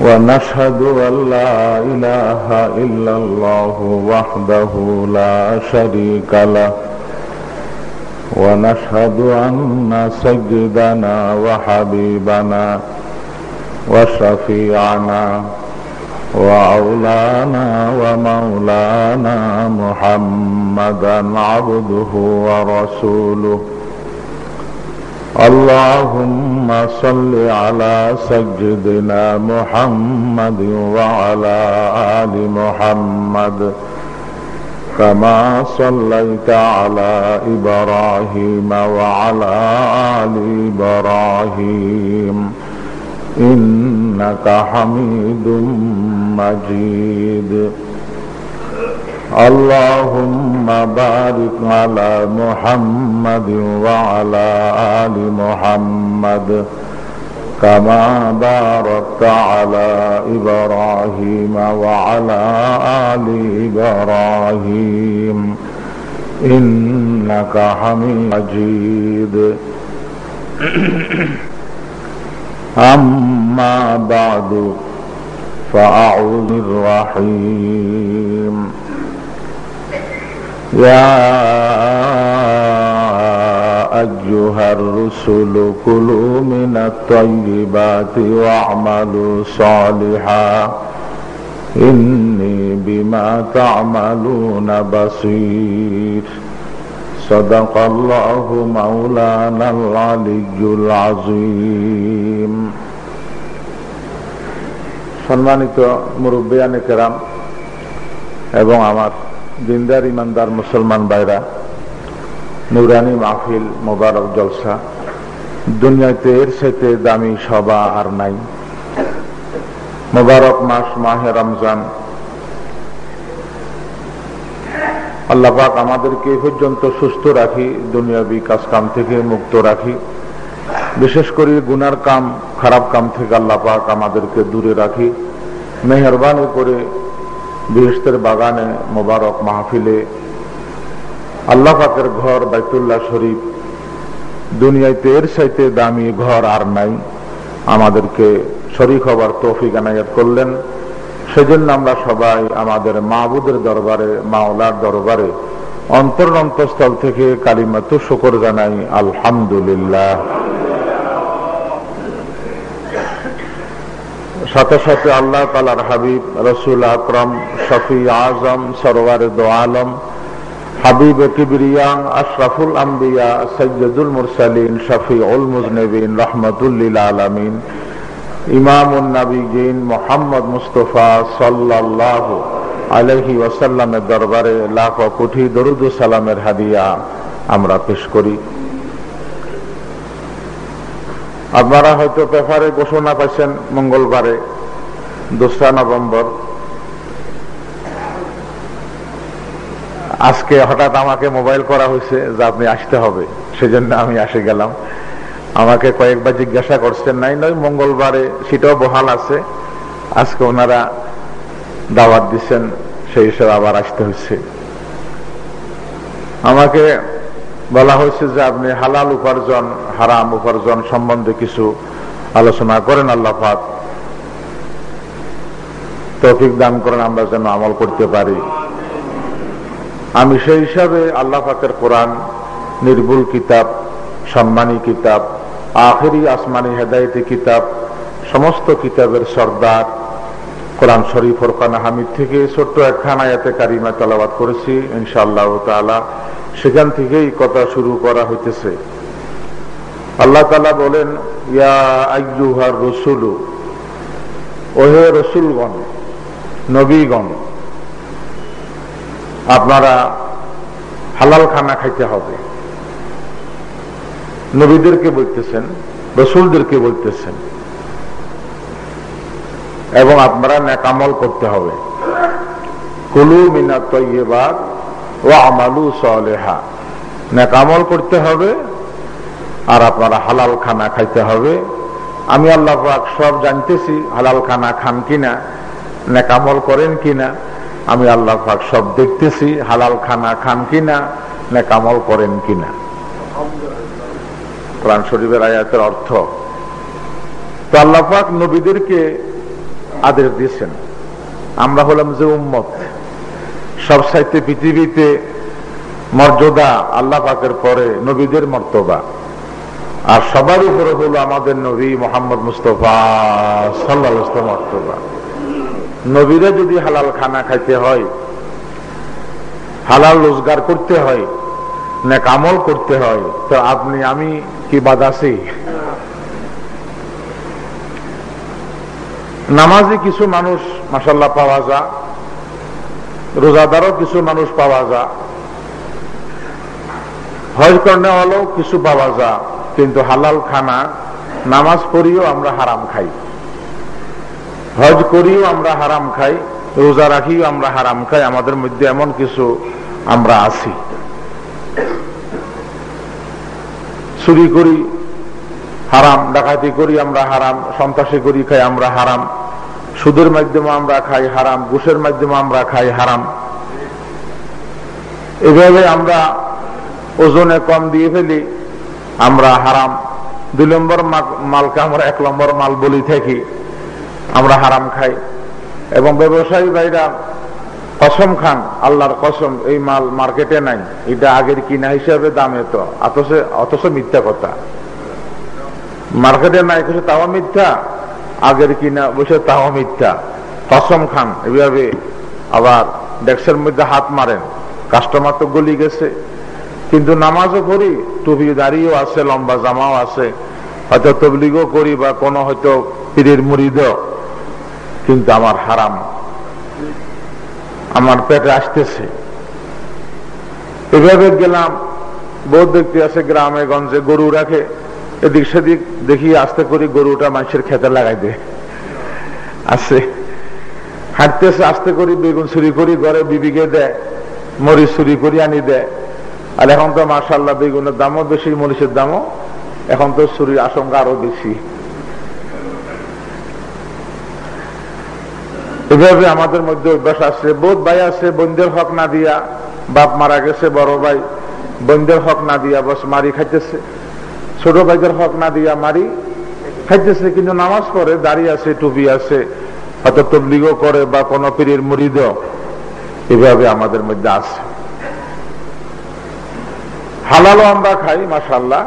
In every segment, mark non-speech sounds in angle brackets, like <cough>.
ونشهد أن لا إله إلا الله وحده لا شريك له. ونشهد أن سيدنا وحبيبنا وشفيعنا وأولانا ومولانا محمدا عبده ورسوله. اللهم صل على سيدنا محمد وعلى آل محمد كما صليت على إبراهيم وعلى آل إبراهيم إنك حميد مجيد اللهم بارك على محمد وعلى آل محمد كما باركت على إبراهيم وعلى آل إبراهيم. إنك حميد مجيد. أما بعد فأعوذ الرحيم يا أيها الرسل كلوا من الطيبات واعملوا صالحا إني بما تعملون بصير صدق الله مولانا العلي العظيم সম্মানিত মুরব্বিয়ানে কেরাম এবং আমার দিনদার ইমানদার মুসলমান ভাইরা, নুরানি মাহফিল মোবারক জলসা, দুনিয়াতে এর সাথে দামি সভা আর নাই। মোবারক মাস, মাহে রমজান। আল্লাপাক আমাদেরকে পর্যন্ত সুস্থ রাখি, দুনিয়াবি কাজ কাম থেকে মুক্ত রাখি। বিশেষ করে গুনার কাম, খারাপ কাম থেকে আল্লাপাক আমাদেরকে দূরে রাখি। মেহরবানি করে বৃহস্পের বাগানে মোবারক মাহফিলে আল্লাহ পাকের ঘর বাইতুল্লাহ শরীফ। দুনিয়াতে এর সাইতে দামি ঘর আর নাই। আমাদেরকে শরিক হবার তৌফিক আনায়াত করলেন। সেজন্য আমরা সবাই আমাদের মাহবুদের দরবারে, মাওলার দরবারে অন্তর অন্তঃস্থল থেকে কালিমাতু শুকর জানাই, আলহামদুলিল্লাহ। সাথে সাথে আল্লাহ তালার হাবিব, রসুল আকরম শফি আজম, সরওয়ার দো আলম, হাবিব কিবরিয়া, আশরাফুল আম্বিয়া সৈয়দুল মুরসালিন শফি উল মুজনবিন রহমতুল্লিল আলমিন, ইমামুন নবীন মোহাম্মদ মুস্তফা সাল্লাহ আলহি ওসাল্লামের দরবারে লাখ কোটি দরুদ সালামের হাদিয়া আমরা পেশ করি। আপনারা হয়তো পেপারে ঘোষণা পাইছেন মঙ্গলবারে, দোসরা নভেম্বর। আজকে হঠাৎ আমাকে মোবাইল করা হয়েছে যে আপনি আসতে হবে, সেজন্য আমি আসে গেলাম। আমাকে কয়েকবার জিজ্ঞাসা করছেন, নাই নয় মঙ্গলবারে সেটাও বহাল আছে, আজকে ওনারা দাওয়াত দিচ্ছেন, সেই হিসেবে আবার আসতে হচ্ছে আমাকে বলা হয়েছে যে আপনি হালাল উপার্জন, হারাম উপার্জন সম্বন্ধে কিছু আলোচনা করেন আল্লাহাক তৌফিক দান করেন, আমরা যেন আমল করতে পারি। আমি সেই হিসাবে আল্লাহ পাকের কোরআন, নির্ভুল কিতাব, সম্মানী কিতাব, আখেরি আসমানি হেদায়তি কিতাব, সমস্ত কিতাবের সর্দার, কোরআন শরীফ, ফোরকান হামিদ থেকে ছোট্ট একখান আয়াতে কারিমা তালাবাদ করেছি, ইনশাআল্লাহ তালা সেখান থেকেই কথা শুরু করা হইতেছে। আল্লাহ তালা বলেন রসুলু, ওহে রসুলগণ, নবীগণ, আপনারা হালাল খানা খাইতে হবে। নবীদেরকে বলতেছেন, রসুলদেরকে বলতেছেন, এবং আপনারা নেকামল করতে হবে। কুলু মিনা তৈবাদ ও আমালু নেকামল করতে হবে আর আপনারা হালাল খানা খাইতে হবে। আমি আল্লাহ সব জানতেছি হালাল খানা খান কিনা নেকামল করেন কিনা। আমি আল্লাহ সব দেখতেছি হালাল খানা খান কিনা নেকামল করেন কিনা। কোরআন শরীফের আয়াতের অর্থ। তো আল্লাহ পাক নবীদেরকে আদেশ দিয়েছেন। আমরা হলাম যে উম্মত। সব সাহিত্যে পৃথিবীতে মর্যাদা আল্লাহ পাকের পরে নবীদের মর্তবা আর সবার উপরে হলো আমাদের নবী মোহাম্মদ মুস্তফা সাল্লাহ মর্তবা নবীরা যদি হালাল খানা খাইতে হয়, হালাল রোজগার করতে হয় নেকামল করতে হয়, তো আপনি, আমি কি বাদ আছি? নামাজি কিছু মানুষ মাসাল্লাহ পাওয়া যা রোজাদারও কিছু মানুষ পাওয়া যা। হজ করনে হলেও কিছু পাওয়া যা, কিন্তু হালাল খানা, নামাজ পড়িও আমরা হারাম খাই। হজ করিও আমরা হারাম খাই, রোজা রাখিও আমরা হারাম খাই, আমাদের মধ্যে এমন কিছু আমরা আছি। চুরি করি, হারাম, ডাকাতি করি আমরা হারাম, সন্ত্রাসী করি খাই আমরা হারাম। সুদের মাধ্যমে আমরা খাই হারাম, ঘুষের মাধ্যমে আমরা খাই হারাম। এভাবে আমরা ওজনে কম দিয়ে ফেলি, আমরা হারাম। দুই নম্বর মালকে আমরা এক নম্বর মাল বলি থাকি, আমরা হারাম খাই। এবং ব্যবসায়ী ভাইরা কসম খান, আল্লাহর কসম, এই মাল মার্কেটে নাই, এটা আগের কিনা হিসাবে দামে তো, অথচ অথচ মিথ্যা কথা। মার্কেটে নাই কিছু তাও মিথ্যা। আগের কিনা, বসে তাও মিথ্যা। কসম খান, এভাবে আবার ডেস্কের মধ্যে হাত মারেন। কাস্টমার তো গলি গেছে। কিন্তু নামাজও করি টুপি দাঁড়িয়েও আছে, লম্বা জামাও আছে। হয়তো তবলিগও করি বা কোনো হয়তো পীরের মুড়িদ কিন্তু আমার হারাম। আমার পেটে আসতেছে। এভাবে গেলাম ব্যক্তি আছে গ্রামে, গঞ্জে গরু রাখে। এদিক সেদিক দেখি আস্তে করে গরুটা মানুষের খেতে লাগাই দে আছে। হাঁটতেছে আস্তে করে বেগুন চুরি করি, ঘরে বিবিকে দেয়, মরিচ চুরি করি, আনি দেয়। আর এখন তো মার্শাল্লাহ বেগুনের দামও বেশি, মরিচের দামও। এখন তো চুরির আশঙ্কা আরও বেশি। এভাবে আমাদের মধ্যে অভ্যাস আছে। বোধ ভাই আছে, বন্ধের হক না দিয়া বাপ মারা গেছে, বড় ভাই বন্ধের হক না দিয়া বস মারি খাইতেছে। ছোট ভাইদের হক না দিয়া মারি। খাইতেছে কিন্তু নামাজ পড়ে দাঁড়িয়ে আছে, টুপি আছে হয়তো তবলিগও করে বা কোন পীরের মুড়িদ এভাবে আমাদের মধ্যে আছে। হালালও আমরা খাই মাসাল্লাহ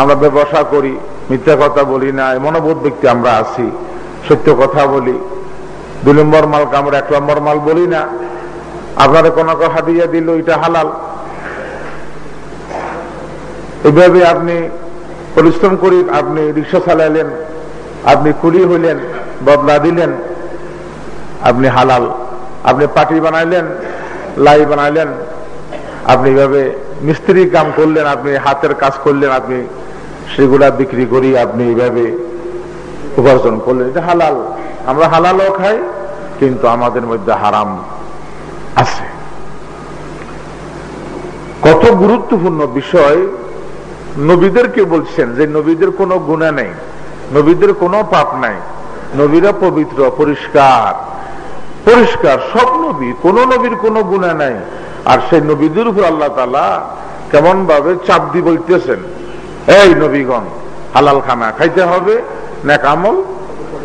আমরা ব্যবসা করি, মিথ্যা কথা বলি না, মনোবোধ ব্যক্তি আমরা আছি। সত্য কথা বলি। দুই নম্বর মালকে আমরা এক নম্বর মাল বলি না। আপনারা কোন হাদিয়া দিল, এটা হালাল। এভাবে আপনি পরিশ্রম করি আপনি রিক্সা চালাইলেন আপনি কুলি হইলেন, বদলা দিলেন, আপনি হালাল। আপনি পাটি বানাইলেন, লাই বানাইলেন, আপনি এভাবে মিস্ত্রি কাম করলেন, আপনি হাতের কাজ করলেন, আপনি সেগুলা বিক্রি করি আপনি এইভাবে উপার্জন করলেন। এটা হালাল। আমরা হালালও খাই, কিন্তু আমাদের মধ্যে হারাম আছে। কত গুরুত্বপূর্ণ বিষয় নবীদেরকে বলছেন যে নবীদের কোনো গুণা নেই, নবীদের কোনো পাপ নাই, নবীরা পবিত্র, পরিষ্কার পরিষ্কার। সব নবী, কোন নবীর কোনো গুণা নাই। আর সেই নবীদের উপর আল্লাহ তালা কেমন ভাবে চাপ দিয়ে বলতেছেন, এই নবীগণ, হালাল খানা খাইতে হবে না কামল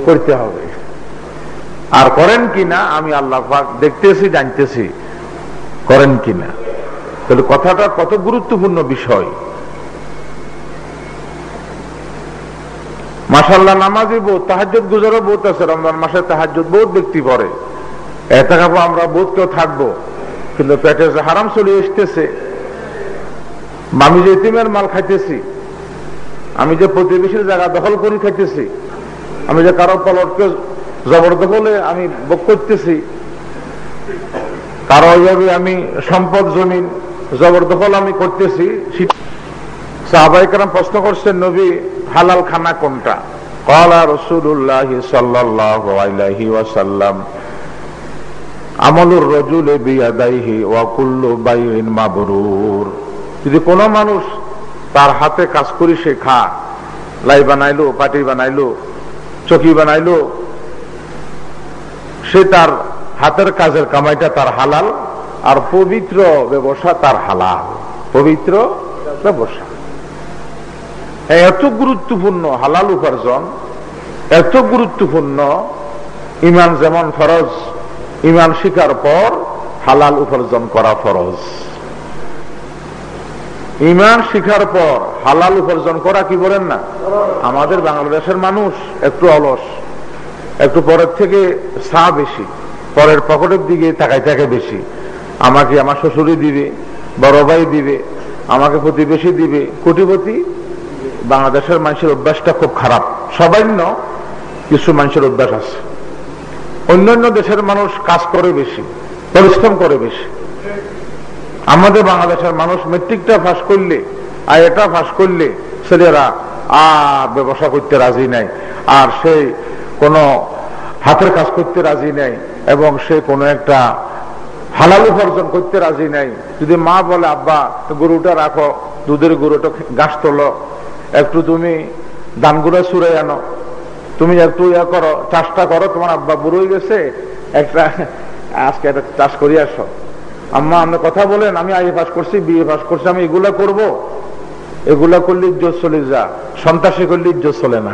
করতে হবে। আর করেন কিনা আমি আল্লাহ দেখতেছি, জানতেছি। করেন কিনা তাহলে কথাটা কত গুরুত্বপূর্ণ বিষয়। মাসাল্লাহ নামাজি বোধ তাহাজ গুজারও বোধ আছে, রমজান মাসে তাহাজ বহুত ব্যক্তি পড়ে। এত খাব আমরা বোধ কেউ থাকব, কিন্তু পেটে হারাম চলে আসতেছে আমি যে ইতিমের মাল খাইতেছি, আমি যে প্রতিবেশীর জায়গা দখল করে খাইতেছি, আমি যে কারও পলটকে জবরদখলে আমি ভোগ করতেছি, কারও ওইভাবে আমি সম্পদ জমিন জবরদখল আমি করতেছি সাহাবাইকার প্রশ্ন নবী, হালাল খানা কোনটা? কলা রসুল্লাহ আমলুর রজুল যদি কোন মানুষ তার হাতে কাজ করি সে খা, লাই বানাইলো, পাটি বানাইলো, চকি বানাইলো, সে তার হাতের কাজের কামাইটা তার হালাল আর পবিত্র ব্যবসা তার হালাল। পবিত্র ব্যবসা। এত গুরুত্বপূর্ণ হালাল উপার্জন, এত গুরুত্বপূর্ণ ইমান যেমন ফরজ, ইমান শিকার পর হালাল উপার্জন করা ফরজ। ইমান শিখার পর হালাল উপার্জন করা কি বলেন না? আমাদের বাংলাদেশের মানুষ একটু অলস, একটু পরের থেকে সা বেশি, পরের পকেটের দিকে তাকাই থাকে বেশি। আমাকে আমার শ্বশুরি দিবে, বড় ভাই দিবে, আমাকে প্রতিবেশী দিবে, কোটিপতি বাংলাদেশের মানুষের অভ্যাসটা খুব খারাপ। ন কিছু মানুষের অভ্যাস আছে। অন্যান্য দেশের মানুষ কাজ করে বেশি, পরিশ্রম করে বেশি। আমাদের বাংলাদেশের মানুষ মেট্রিকটা ফাঁস করলে আর এটা ফাঁস করলে ছেলেরা আর ব্যবসা করতে রাজি নাই, আর সে কোনো হাতের কাজ করতে রাজি নাই, এবং সে কোনো একটা হালাল উপার্জন করতে রাজি নাই। যদি মা বলে, আব্বা গরুটা রাখো, দুধের গরুটা গাছ তোলো। একটু তুমি দানগুলো সুরে আনো। তুমি একটু ইয়া করো, চাষটা করো, তোমার আব্বা বুড়োই গেছে, একটা, আজকে একটা চাষ করি আসো। আম্মা, আপনি কথা বলেন, আমি আইএ পাস করছি, বিএ পাস করছি, আমি এগুলা করব। এগুলা করলে ইজ্জত চলে যা, সন্ত্রাসী করলে ইজ্জত চলে না।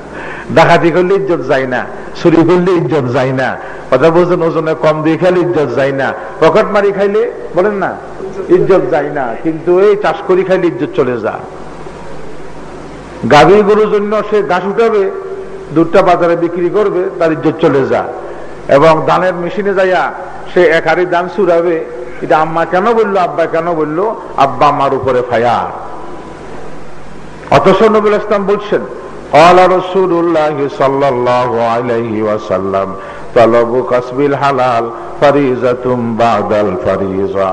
<laughs> ডাকাতি করলে ইজ্জত যায় না, চুরি করলে ইজ্জত যায় না, কথা বলছেন ওজনে কম দিয়ে খাইলে ইজ্জত যায় না। পকেট মারি খাইলে, বলেন না, ইজ্জত যায় না, কিন্তু এই চাষ করি খাইলে ইজ্জত চলে যা। গাভী গরুর জন্য সে ঘাস উঠাবে দুধটা বাজারে বিক্রি করবে তার ইজ্জত চলে যা এবং দানের মেশিনে যাইয়া সে এক হারি দান সুরাবে এটা আম্মা কেন বললো আব্বা কেন বললো আব্বা আমার উপরে ফায়া অথচ নবুল ইসলাম বলছেন قال رسول الله صلى الله عليه وسلم طلب كسب الحلال فريضة بعد الفريضة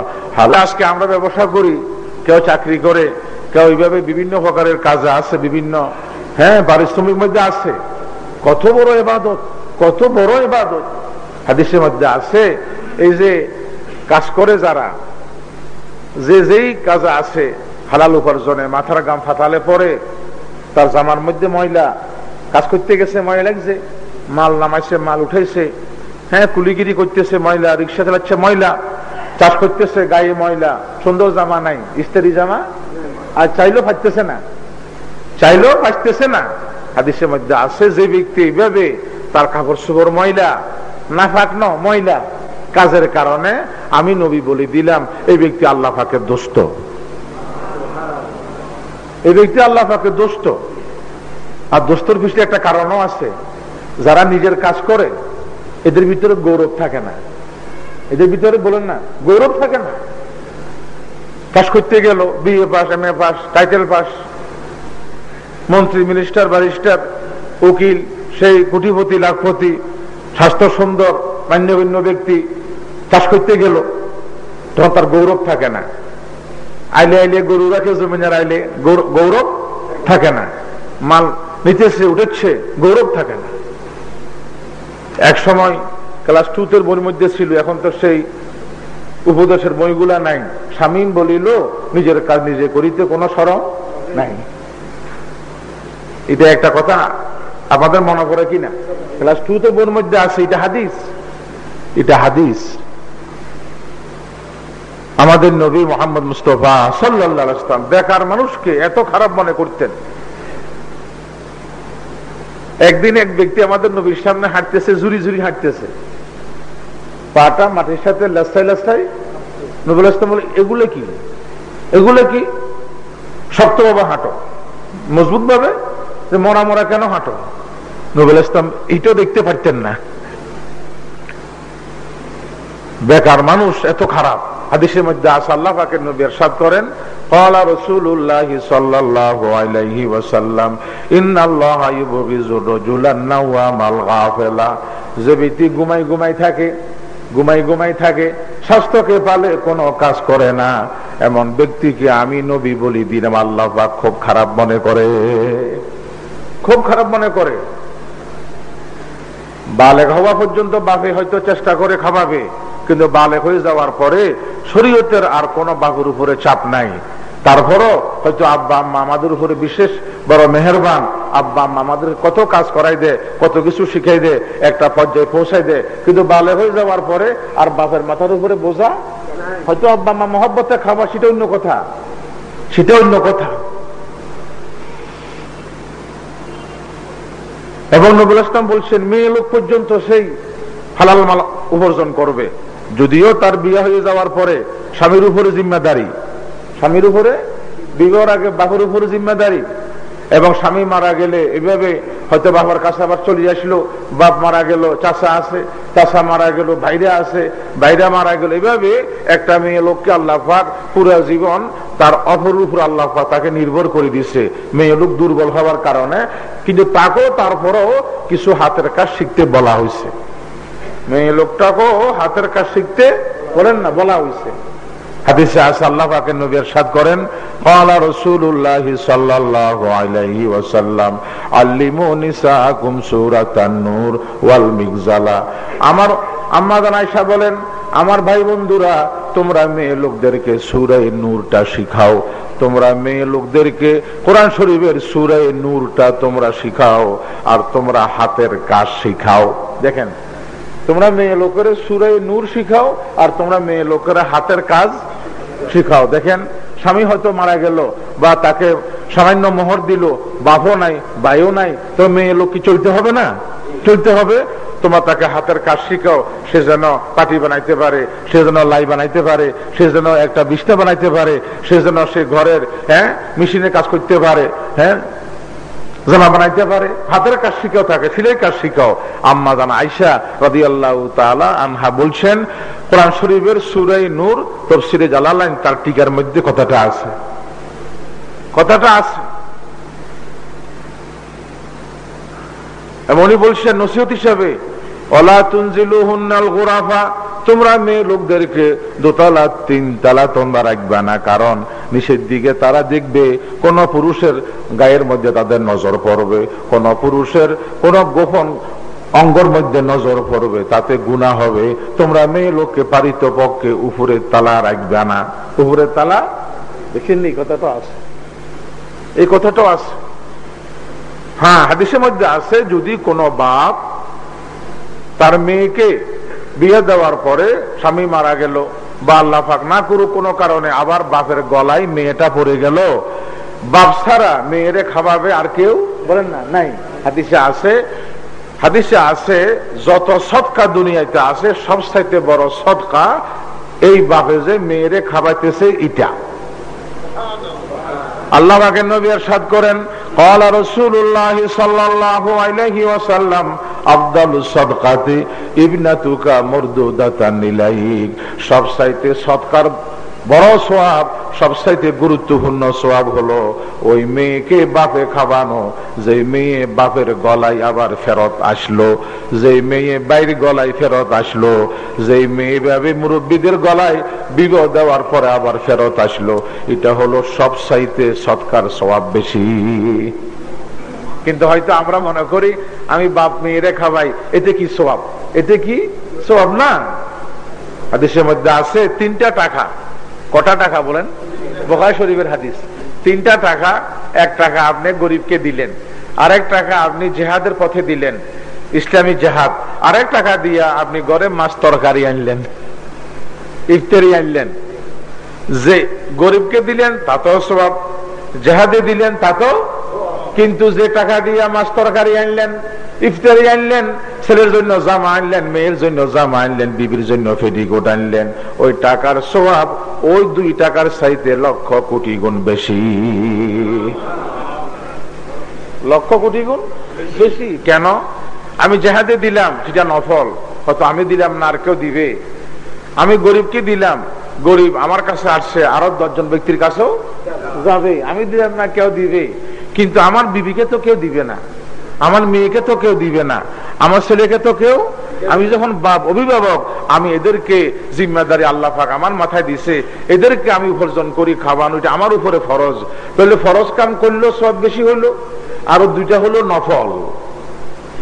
আজকে আমরা ব্যবসা করি কেউ চাকরি করে কেউ এইভাবে বিভিন্ন প্রকারের কাজে আছে, বিভিন্ন হ্যাঁ পারিশ্রমিক মধ্যে আছে। কত বড় এবাদত, কত বড় এবাদত। হাদিসের মধ্যে আছে, এই যে কাজ করে যারা, যে যেই কাজে আছে, হালাল উপার্জনে মাথার গাম ফাটালে পরে, তার জামার মধ্যে ময়লা, কাজ করতে গেছে, ময়লা লাগছে, মাল নামাইছে, মাল উঠাইছে হ্যাঁ কুলিগিরি করতেছে, ময়লা, রিক্সা চালাচ্ছে, ময়লা, চাষ করতেছে, গায়ে ময়লা, সুন্দর জামা নাই, ইস্তারি জামা আর চাইলেও ফাটতেছে না। চাইলেও ফাটতেছে না। হাদিসের মধ্যে আছে যে ব্যক্তি এইভাবে তার কাপড় সুপড় ময়লা না ফাঁকন ময়লা। কাজের কারণে আমি নবী বলে দিলাম, এই ব্যক্তি আল্লাহ ফাঁকের দোস্ত। এই ব্যক্তি আল্লাহ ফাঁকের দোস্ত। আর দোস্তর পিছনে একটা কারণও আছে। যারা নিজের কাজ করে, এদের ভিতরে গৌরব থাকে না। এদের ভিতরে বলেন না, গৌরব থাকে না। কাজ করতে গেল BA pass, M A pass title pass মন্ত্রী মিনিস্টার ব্যারিস্টার উকিল, সেই কোটিপতি, লাখপতি, স্বাস্থ্য সুন্দর মান্যগণ্য ব্যক্তি চাষ করতে গেল। তখন তার গৌরব থাকে না। আইলে আইলে গরু রাখে জমিনের আইলে গৌরব থাকে না। মাল নিতেছে উঠেছে, গৌরব থাকে না। এক সময় ক্লাস টুতের বইয়ের মধ্যে ছিল, এখন তো সেই উপদেশের বইগুলা নাই। স্বামীন বলিল, নিজের কাজ নিজে করিতে কোনো সরম নাই। এটা একটা কথা আপনাদের মনে করে কিনা ক্লাস টু তো বোর মধ্যে আছে, এটা হাদিস। এটা হাদিস। আমাদের নবী মোহাম্মদ মুস্তফা সাল্লাম বেকার মানুষকে এত খারাপ মনে করতেন। একদিন এক ব্যক্তি আমাদের নবীর সামনে হাঁটতেছে জুরি জুরি হাঁটতেছে। পাটা মাটির সাথে লাস্তাই লাস্তাই নবুল ইসলাম বলে এগুলো কি এগুলো কি শক্ত ভাবে হাঁটো মজবুত ভাবে যে মরা মরা কেন হাঁটো নবুল ইসলাম এইটাও দেখতে পারতেন না বেকার মানুষ এত খারাপ হাদিসের মধ্যে আসা আল্লাহ পাকের নবী এরশাদ করেন قال رسول الله صلى الله عليه وسلم ان الله يبغض الرجل النوام الغافل যে ব্যক্তি ঘুমাই ঘুমাই থাকে ঘুমাই ঘুমাই থাকে। স্বাস্থ্যকে পালে কোনো কাজ করে না। এমন ব্যক্তিকে আমি নবী বলি দিলাম আল্লাহ খুব খারাপ মনে করে। খুব খারাপ মনে করে। বালেক হওয়া পর্যন্ত বাপে হয়তো চেষ্টা করে খাওয়াবে, কিন্তু বালেক হয়ে যাওয়ার পরে শরীয়তের আর কোনো বাঘুর উপরে চাপ নাই। তারপরও হয়তো আব্বা আম্মা আমাদের উপরে বিশেষ বড় মেহরবান। আব্বা আম্মা আমাদের কত কাজ করাই দে, কত কিছু শিখাই দে, একটা পর্যায়ে পৌঁছাই দে। কিন্তু বালে হয়ে যাওয়ার পরে আর বাপের মাথার উপরে বোঝা, হয়তো আব্বা আম্মা মহব্বতে খাওয়া সেটা অন্য কথা। সেটা অন্য কথা। এবং নবুল ইসলাম বলছেন, মেয়ে লোক পর্যন্ত সেই হালাল মাল উপার্জন করবে। যদিও তার বিয়ে হয়ে যাওয়ার পরে স্বামীর উপরে জিম্মাদারি। স্বামীর উপরে, বিবাহর আগে বাপের উপরে জিম্মাদারি, এবং স্বামী মারা গেলে এভাবে হয়তো বাবার কাছে আবার চলে আসলো বাপ মারা গেল চাষা আছে চাষা মারা গেল, ভাইরা আছে, ভাইরা মারা গেল, এভাবে একটা মেয়ে লোককে আল্লাহ পুরো জীবন তার অপর উপর আল্লাহ তাকে নির্ভর করে দিছে মেয়ে লোক দুর্বল হওয়ার কারণে, কিন্তু তাকেও তারপরেও কিছু হাতের কাজ শিখতে বলা হয়েছে মেয়ে লোকটাকেও হাতের কাজ শিখতে বলেন না, বলা হয়েছে হাদিসে আছে আল্লাহ পাকের নবী ارشاد করেন قال رسول الله صلى الله عليه وسلم علموا نساءكم سورة النور والمغزلا আমার আম্মা জান আয়েশা বলেন আমার ভাই বন্ধুরা তোমরা মেয়ে লোকদেরকে সূরা নূরটা শিখাও তোমরা মেয়ে লোকদেরকে কোরআন শরীফের সূরা নূরটা তোমরা শিখাও আর তোমরা হাতের কাজ শিখাও দেখেন তোমরা মেয়ে লোকের সুরে নূর শিখাও আর তোমরা মেয়ে লোকের হাতের কাজ শিখাও। দেখেন, স্বামী হয়তো মারা গেল বা তাকে সামান্য মোহর দিল বাপও নাই বায়ু নাই, তো মেয়ে লোক কি চলতে হবে না? চলতে হবে। তোমার তাকে হাতের কাজ শিখাও, সে যেন পাটি বানাইতে পারে, সে যেন লাই বানাইতে পারে, সে যেন একটা বিছনা বানাইতে পারে, সে যেন সে ঘরের হ্যাঁ মেশিনে কাজ করতে পারে হ্যাঁ জামা বানাইতে পারে। হাতের কাজ শিখাও থাকে সিলাই কাজ শিখাও। আম্মা জান আইসা রাদি আল্লাহ আনহা বলছেন, কোরআন শরীফের সুরাই নূর, তফসিরে জালালাইন, তার টিকার মধ্যে কথাটা আছে। কথাটা আছে। এমনই বলছেন, নসিহত হিসাবে তোমরা মেয়ে লোকদেরকে দোতলা তোমরা না, কারণ দিকে তারা দেখবে কোন পুরুষের গায়ের মধ্যে তাদের নজর পড়বে, কোন পুরুষের কোন গোপন অঙ্গর মধ্যে নজর পড়বে, তাতে গুণা হবে। তোমরা মেয়ে লোককে পারিত পক্ষে উপরে তালা রাখবে না। উপরে তালা? দেখেননি কথাটা আছে। এই কথাটাও আছে। হ্যাঁ হাদিসের মধ্যে আছে, যদি কোনো বাপ তার মেয়েকে বিয়ে দেওয়ার পরে স্বামী মারা গেল। বা আল্লাহ না করুক কোনো কারণে আবার বাপের গলায় মেয়েটা পড়ে গেল। বাপ ছাড়া মেয়েরে খাবাবে আর কেউ? বলেন না, নাই। হাদিসে আছে হাদিসে আছে, যত সৎকা দুনিয়াতে আছে সব সাইতে বড় সৎকা এই বাপে যে মেয়েরে খাবাইতেছে ইটা আল্লাহ বাকের নবী আর সাদ করেন قال رسول الله صلى الله عليه وسلم افضل الصدقات ابنتك مردودة ইলাইক সব চাইতে সৎকার বড় সোয়াব, সবচাইতে গুরুত্বপূর্ণ সোয়াব হলো, ওই মেয়েকে বাপে খাওয়ানো। যে মেয়ে বাপের গলায় আবার ফেরত আসলো যে মেয়ে বাইর গলায় ফেরত আসলো যে মেয়ে ভাবে মুরব্বীদের গলায় বিবাহ দেওয়ার পরে আবার ফেরত আসলো। এটা হলো সবচাইতে সৎকার সোয়াব বেশি। কিন্তু হয়তো আমরা মনে করি, আমি বাপ মেয়েরে খাওয়াই, এতে কি সোয়াব? এতে কি সোয়াব না? হাদিসের মধ্যে আছে তিনটা টাকা। কটা টাকা বলেন? বোকাই শরীফের হাদিস। তিনটা টাকা, এক টাকা আপনি গরিবকে দিলেন, আরেক টাকা আপনি জেহাদের পথে দিলেন, ইসলামী জেহাদ। আরেক টাকা দিয়া আপনি গরে মাছ তরকারি আনলেন, ইফতারি আনলেন। যে গরিবকে দিলেন, তাতেও স্বভাব। জেহাদে দিলেন, তাতেও। কিন্তু যে টাকা দিয়া মাছ তরকারি আনলেন ইফতারি আনলেন, ছেলের জন্য জামা আনলেন, মেয়ের জন্য জামা আনলেন, বিবির জন্য ফেডিকোট আনলেন। ওই টাকার স্বভাব ওই দুই টাকার চাইতে লক্ষ কোটি গুণ বেশি। লক্ষ কোটি গুণ বেশি? কেন? আমি জেহাদে দিলাম সেটা নফল হয়তো আমি দিলাম না, আর কেউ দিবে। আমি গরিবকে দিলাম? গরিব আমার কাছে আসছে, আরও দশজন ব্যক্তির কাছেও যাবে। আমি দিলাম না, কেউ দিবে। কিন্তু আমার বিবিকে তো কেউ দিবে না। আমার মেয়েকে তো কেউ দিবে না, আমার ছেলেকে তো কেউ। আমি যখন বাপ, অভিভাবক, আমি এদেরকে জিম্মাদারি আল্লাহ পাক আমার মাথায় দিছে, এদেরকে আমি উপার্জন করি, খাওয়ানো, এটা আমার উপরে ফরজ। তাহলে ফরজ কাম করলেও সব বেশি হলো, আরও দুইটা হলো নফল।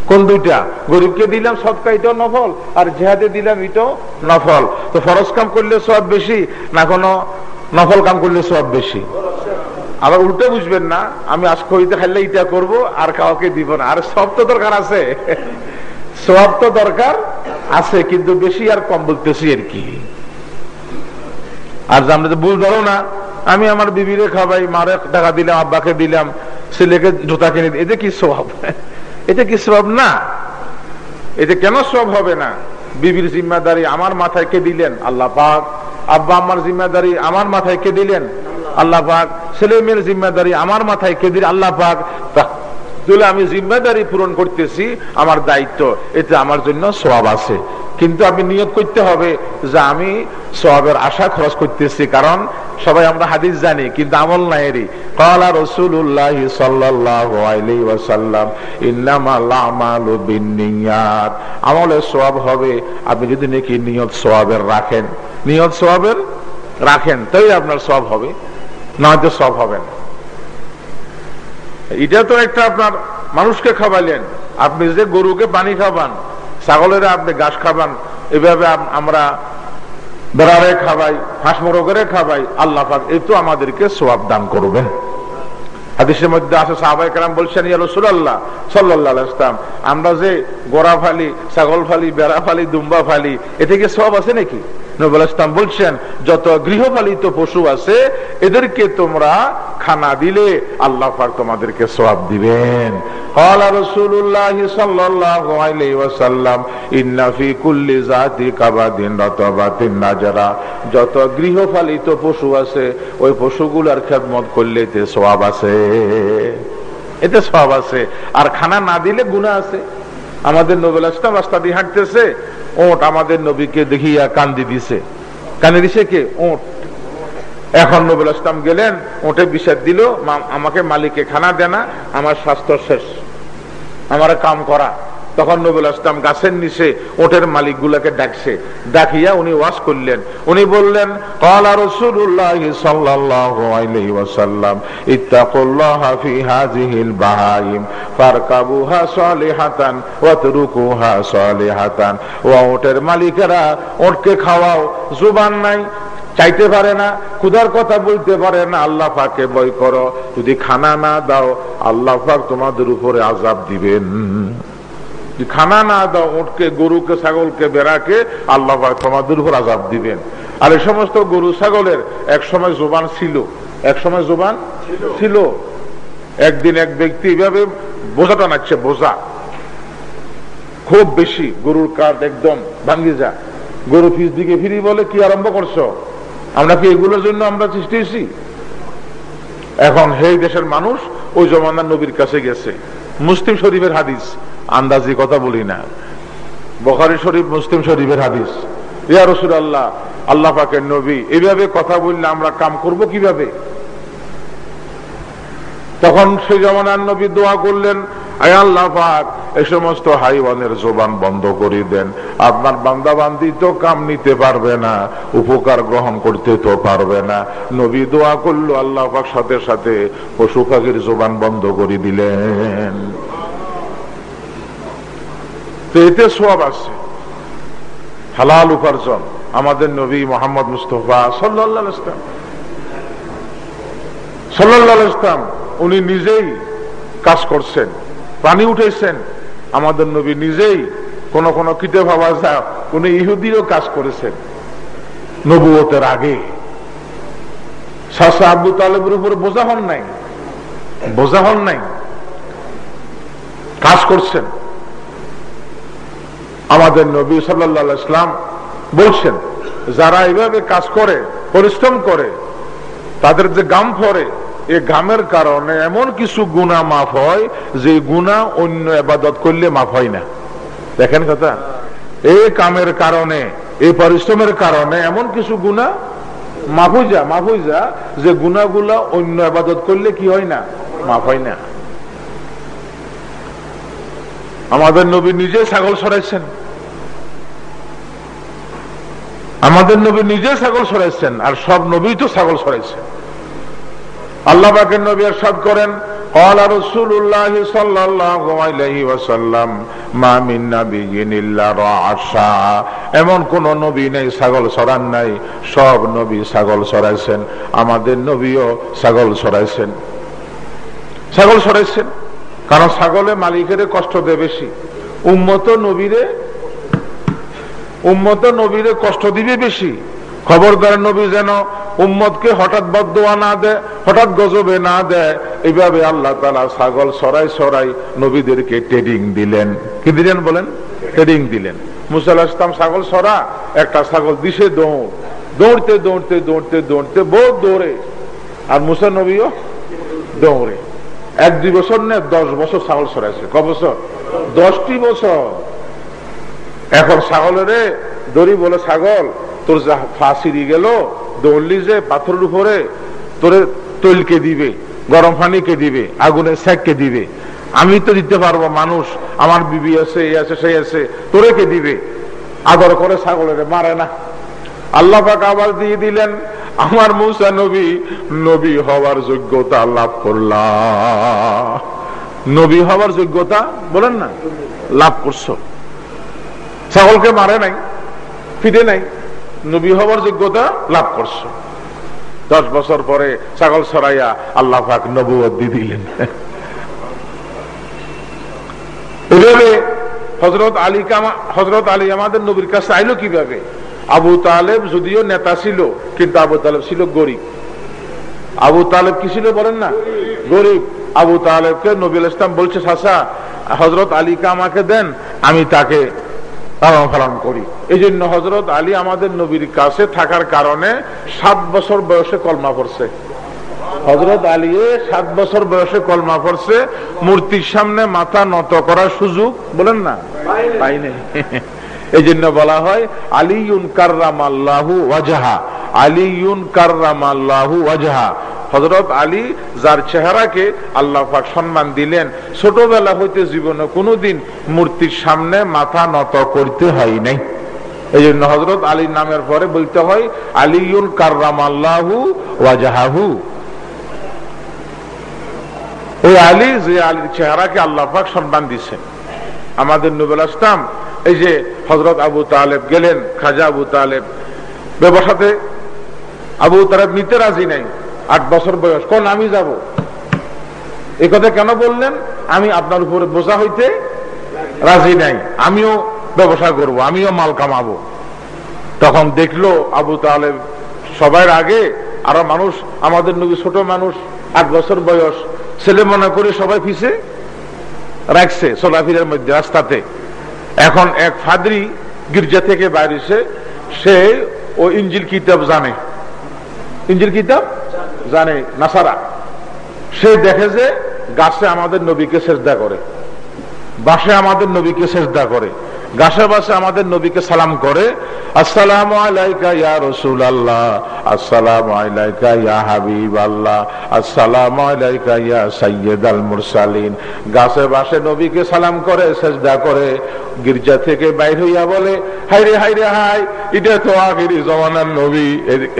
কোন দুইটা? গরিবকে দিলাম সৎকা এটাও নফল, আর জেহাদে দিলাম, এটাও নফল। তো ফরজ কাম করলে সব বেশি, না কোনো নফল কাম করলে সব বেশি? আবার উল্টে বুঝবেন না, আমি আজকে হইতে খাইলে এটা করব, আর কাউকে দিব না। আর সব তো দরকার আছে। সব তো দরকার আছে, কিন্তু বেশি আর কম বলতেছি আর কি। আর আমরা তো ভুল ধরো না। আমি আমার বিবিরে খাবাই মারে টাকা দিলাম, আব্বাকে দিলাম, ছেলেকে জুতা কিনে এতে কি স্বভাব? এটা কি সব না। এটা কেন সব হবে না? বিবির জিম্মাদারি আমার মাথায় কে দিলেন? আল্লাহ পাক। আব্বা আমার জিম্মাদারি আমার মাথায় কে দিলেন? আল্লাহ পাক ছেলে মেয়ের জিম্মাদারি আমার মাথায় কে দিলেন আল্লাহ পাক। তাহলে আমি জিম্মাদারি পূরণ করতেছি, আমার দায়িত্ব, এতে আমার জন্য সব আছে। কিন্তু আমি নিয়োগ করতে হবে যে আমি সবের আশা খরচ করতেছি, কারণ সবাই আমরা হাদিস জানি, কিন্তু আমল নাই এরই। কলা রসুল্লাহ সাল্লাম আমলের সব হবে, আপনি যদি নাকি নিয়ত সবের রাখেন। নিয়ত সবের রাখেন তাই আপনার সব হবে। নয়তো সব হবে না। এটা তো একটা আপনার মানুষকে খাওয়াইলেন আপনি যে গরুকে পানি খাবান ছাগলের আপনি ঘাস খাবান এভাবে আমরা বেড়ারে খাবাই হাঁস মোরগের খাবাই আল্লাহ এই তো আমাদেরকে সোয়াব দান করবেন। হাদিসের মধ্যে আছে সাহাবাই বলছেন, ইয়া সাল্লাহ ইসলাম আমরা যে গোড়া ফালি, ছাগল ফালি, বেড়া ফালি, দুম্বা ফালি এ থেকে সব আছে নাকি? নবুল ইসলাম বলছেন যত গৃহপালিত পশু আছে এদেরকে তোমরা খানা দিলে আল্লাহ পাক তোমাদেরকে সব দিবেন قال رسول الله صلى الله عليه وسلم ان في كل ذات كبد رطبة نجرا যত গৃহপালিত পশু আছে ওই পশুগুলার খেদমত করলে এতে সওয়াব আছে এতে সওয়াব আছে আর খানা না দিলে গুনাহ আছে আমাদের নবুল ইসলাম রাস্তা দিয়ে হাঁটতেছে, ওট আমাদের নবীকে দেখিয়া কান্দি দিছে। কান্দি দিছে কে? ওট। এখন নবুল ইসলাম গেলেন, ওটে বিষাদ দিল আমাকে মালিকে খানা দেনা, আমার স্বাস্থ্য শেষ। আমার কাম করা। তখন নবুল আসলাম গাছের নিচে ওটের মালিক গুলাকে ডাকছে। ডাকিয়া উনি ওয়াজ করলেন। উনি বললেন কলা রসুল্লাহ বাহাইম ওটের মালিকেরা, ওটকে খাওয়াও, জুবান নাই, চাইতে পারে না, ক্ষুধার কথা বলতে পারে না, আল্লাহ পাকে বই করো, যদি খানা না দাও, আল্লাহ পাক তোমাদের উপরে আজাব দিবেন। খানা না দাও উঠকে, গরুকে, ছাগলকে বেড়াকে আল্লাহ তোমাদের উপর আজাব দিবেন। আর এই সমস্ত গরু, ছাগলের এক সময় জোবান ছিল। এক সময় জোবান ছিল। একদিন এক ব্যক্তি এইভাবে বোঝা টানাচ্ছে বোঝা। খুব বেশি গরুর কাঠ একদম ভাঙ্গি যা। গরু ফিস দিকে ফিরি বলে, কি আরম্ভ করছ? আমরা কি এগুলোর জন্য আমরা সৃষ্টি হয়েছি? এখন সেই দেশের মানুষ ওই জমানার নবীর কাছে গেছে। মুসলিম শরীফের হাদিস। আন্দাজি কথা বলি না। বখারি শরীফ, মুসলিম শরীফের হাদিস। ইয়া রসুল আল্লাহ আল্লাহ পাকের নবী, এইভাবে কথা বললে আমরা কাম করব কীভাবে? তখন সেই জমানার নবী দোয়া করলেন আল্লাহ পাক এই সমস্ত হাইওয়ানের জোবান বন্ধ করে দেন। আপনার বান্দাবান্দি তো কাম নিতে পারবে না, উপকার গ্রহণ করতে তো পারবে না। নবী দোয়া করল, আল্লাহ পাক সাথে সাথে পশু পাখির জোবান বন্ধ করে দিলেন। এতে সব আছে। হালাল উপার্জন। আমাদের নবী মোহাম্মদ মুস্তফা সাল্লাহ ইসলাম সাল্লাহ ইসলাম উনি নিজেই কাজ করছেন, পানি উঠেছেন আমাদের নবী নিজেই কোন কোন কিতে ভাবা যায় উনি ইহুদিরও কাজ করেছেন নবুয়তের আগে। শাসা আব্দু তালেবের উপরে বোঝা হন নাই। বোঝা হন নাই। কাজ করছেন। আমাদের নবী সাল্লা ইসলাম বলছেন, যারা এইভাবে কাজ করে, পরিশ্রম করে, তাদের যে গাম ফরে এই গামের কারণে এমন কিছু গুণা মাফ হয় যে গুণা অন্য আবাদত করলে মাফ হয় না। দেখেন কথা এই কামের কারণে এই পরিশ্রমের কারণে এমন কিছু গুণা মাফুজা মাফুজা যে গুণাগুলা অন্য আবাদত করলে কি হয় না? মাফ হয় না। আমাদের নবী নিজে ছাগল সরাইছেন আমাদের নবী নিজে ছাগল সরাইছেন আর সব নবী তো ছাগল সরাইছেন আল্লাহ পাকের নবী সাদ করেন قال رسول الله صلى الله عليه وسلم ما من نبي الا رعى এমন কোন নবী নেই ছাগল সরান নাই সব নবী ছাগল সরাইছেন আমাদের নবীও ছাগল সরাইছেন ছাগল সরাইছেন কারণ ছাগলে মালিকের কষ্ট দেয় বেশি উম্মত নবীরে উম্মত নবীরে কষ্ট দিবে বেশি। খবরদার নবী যেন উম্মতকে হঠাৎ বদোয়া না দেয়, হঠাৎ গজবে না দেয়, এইভাবে আল্লাহ তালা ছাগল সরাই সরাই নবীদেরকে ট্রেডিং দিলেন। কি দিলেন বলেন? ট্রেডিং দিলেন। মুসাল ইসলাম ছাগল সরা একটা ছাগল দিছে দৌড়। দৌড়তে দৌড়তে দৌড়তে দৌড়তে বহুত দৌড়ে। আর মুসা নবীও দৌড়ে। এক দুই বছর নে, দশ বছর ছাগল সরাইছে ক বছর? দশটি বছর। এখন ছাগলের দড়ি বলে ছাগল, তোর যা ফাঁসিরি গেল, দৌড়লি যে পাথরের উপরে, তোরে তৈলকে দিবে, গরম পানিকে দিবে আগুনের স্যাককে দিবে। আমি তো দিতে পারব মানুষ, আমার বিবি আছে, এই আছে, সেই আছে তোরে কে দিবে। আদর করে ছাগলের মারে না। আল্লাহ পাক আবার দিয়ে দিলেন, আমার মৌসা নবী নবী হওয়ার যোগ্যতা লাভ করলাম নবী হওয়ার যোগ্যতা বলেন না, লাভ করছ। ছাগলকে মারে নাই ফিরে নাই, নবী হওয়ার যোগ্যতা লাভ করছ। দশ বছর পরে ছাগল সরাইয়া আল্লাহ পাক দিলেন। এভাবে হজরত আলী কামা হজরত আলী আমাদের নবীর কাছে আইলো কীভাবে? আবু তালেব যদিও নেতা ছিল, কিন্তু আবু তালেব ছিল গরিব। আবু তালেব কি ছিল বলেন না? গরিব। আবু তালেবকে নবীল ইসলাম বলছে শাসা হজরত আলীকে আমাকে দেন, আমি তাকে লালন পালন করি। এই জন্য হজরত আলী আমাদের নবীর কাছে থাকার কারণে সাত বছর বয়সে কলমা পড়ছে। হজরত আলী সাত বছর বয়সে কলমা পড়ছে, মূর্তির সামনে মাথা নত করার সুযোগ বলেন না? পাই নাই। এই জন্য বলা হয় আলিউন কার্রাম আল্লাহু ওয়াজাহা আলিউন কার্রাম আল্লাহু ওয়াজাহা। হজরত আলী যার চেহারাকে আল্লাহ পাক সম্মান দিলেন, ছোটবেলা হইতে জীবনে কোনোদিন মূর্তির সামনে মাথা নত করতে হয় নাই। এই জন্য হজরত আলীর নামের পরে বলতে হয় আলিউন কার্রাম আল্লাহু ওয়াজাহাহু। ওই আলী যে আলীর চেহারাকে আল্লাহ পাক সম্মান দিচ্ছেন আমাদের নবুল আসলাম। এই যে হজরত আবু তালেব গেলেন, খাজা আবু তালেব। ব্যবসাতে আবু তালেব নিতে রাজি নাই। আট বছর বয়স, কোন আমি যাব? এ কথা কেন বললেন? আমি আপনার উপরে বোঝা হইতে রাজি নাই। আমিও ব্যবসা করব, আমিও মাল কামাবো। তখন দেখল আবু তালেব সবার আগে আরও মানুষ, আমাদের নবী ছোট মানুষ, আট বছর বয়স, ছেলে মনে করে সবাই ফিসে রাখছে সোলাফিরের মধ্যে, রাস্তাতে। এখন এক ফাদরি গির্জা থেকে বাইরেছে সে ও ইঞ্জিল কিতাব জানে। ইঞ্জিল কিতাব? জানে, নাসারা। সে দেখে যে গাছে আমাদের নবীকে সেজদা করে। বাসে আমাদের নবীকে সেজদা করে। গাছে বাসে আমাদের নবীকে সালাম করে, আসসালাম আলাইকা ইয়া রসুল আল্লাহ আসসালাম আলাইকা ইয়া হাবিব আল্লাহ আসসালাম আলাইকা ইয়া সৈয়দ আল মুরসালিন। গাছে বাসে নবীকে সালাম করে, সেজদা করে, গির্জা থেকে বাইর হইয়া বলে হাইরে হাইরে হাই এটা তো আখিরি জমানার নবী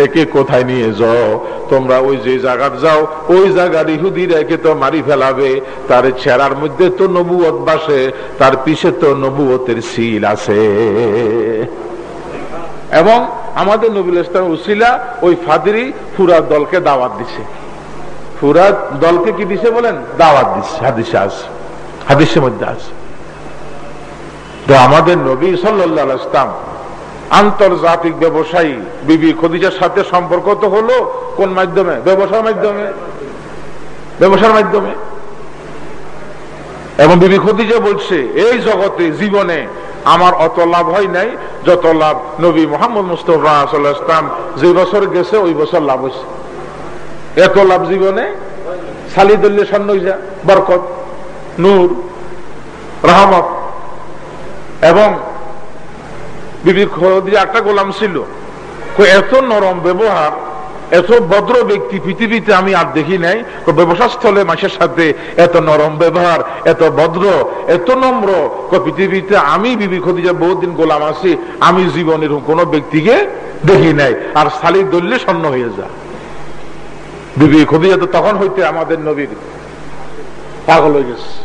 একে কোথায় নিয়ে যাও? তোমরা ওই যে জায়গার যাও, ওই জায়গার ইহুদির একে তো মারি ফেলাবে, তার ছেড়ার মধ্যে তো নবুয়ত বাসে, তার পিছে তো নবুয়তের সিল আছে এবং আমাদের নবীল ইসলাম উসিলা ওই ফাদিরি ফুরা দলকে দাওয়াত দিছে। ফুরা দলকে কি দিছে বলেন? দাওয়াত দিচ্ছে হাদিসে আছে, হাদিসের মধ্যে আছে। তো আমাদের নবী সাল্লাহ ইসলাম আন্তর্জাতিক ব্যবসায়ী বিবি খদিজার সাথে সম্পর্ক তো হলো কোন মাধ্যমে? ব্যবসার মাধ্যমে। ব্যবসার মাধ্যমে। এবং বিবি খদিজা বলছে, এই জগতে জীবনে আমার অত লাভ হয় নাই, যত লাভ নবী মোহাম্মদ মুস্তফা ইসলাম যে বছর গেছে, ওই বছর লাভ হয়েছে এত লাভ জীবনে? সালিদুল্লি সন্নইজা বরকত, নূর, রহমত। এবং বিবি খদিজা একটা গোলাম ছিল। এত নরম ব্যবহার এত ভদ্র ব্যক্তি পৃথিবীতে আমি আর দেখি নাই। ব্যবসা স্থলে মাসের সাথে এত নরম ব্যবহার, এত ভদ্র, এত নম্র। পৃথিবীতে আমি বিবি খদিজা বহুদিন গোলাম আছি, আমি জীবনের কোন ব্যক্তিকে দেখি নাই। আর সালি দল্লে স্বর্ণ হয়ে যা। বিবি খদিজা তো তখন হইতে আমাদের নবীর পাগল হয়ে গেছে।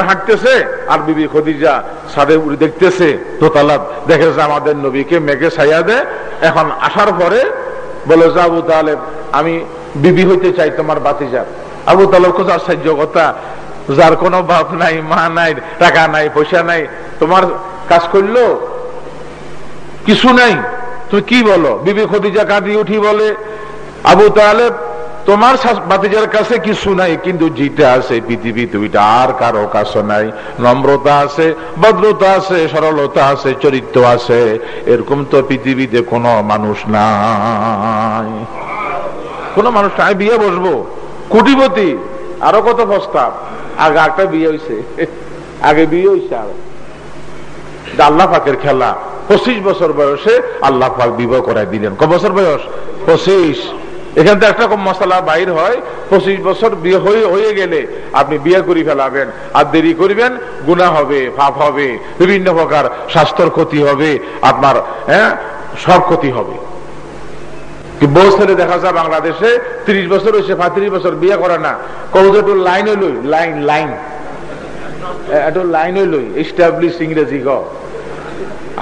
হাঁটতেছে? আর বিবি খদিজা সাদে উড়ে দেখতেছে দোতালাত। দেখেছে আমাদের নবীকে মেঘে ছাইয়া দেয়। এখন আসার পরে বলে যে আবু তালেব, আমি বিবি হইতে চাই তোমার বাতিজার আবু তালেব কোথাও সাহায্য কথা, যার কোনো বাপ নাই, মা নাই, টাকা নাই, পয়সা নাই, তোমার কাজ করল? কিছু নাই? তুমি কি বলো? বিবি খদিজা কাঁদি উঠি বলে, আবু তালেব তোমার বাতিজার কাছে কিছু নাই, কিন্তু যেটা আছে পৃথিবীতে ওইটা আর কারও কাছে নাই। নম্রতা আছে, ভদ্রতা আছে, সরলতা আছে, চরিত্র আছে। এরকম তো পৃথিবীতে কোনো মানুষ নাই। কোন মানুষ নাই বিয়ে বসবো। কোটিপতি, আরও কত প্রস্তাব? আগে একটা বিয়ে হয়েছে আগে বিয়ে হয়েছে আরও। আল্লাহ পাকের খেলা। পঁচিশ বছর বয়সে আল্লাহ পাক বিবাহ করাই দিলেন। ক বছর বয়স? পঁচিশ। এখান থেকে একটা মশলা বাইর হয়, পঁচিশ বছর বিয়ে হয়ে হয়ে গেলে আপনি বিয়ে করে ফেলাবেন। আর দেরি করবেন গুণা হবে, পাপ হবে, বিভিন্ন প্রকার স্বাস্থ্যর ক্ষতি হবে, আপনার হ্যাঁ সব ক্ষতি হবে। বহু ছেলে দেখা যায় বাংলাদেশে ত্রিশ বছর হয়েছে বছর বিয়ে করে না। কৌজ একটু লাইন হইলই লাইন লাইন। একটু লাইন হইলই এস্টাবলিশ ইংরেজি গ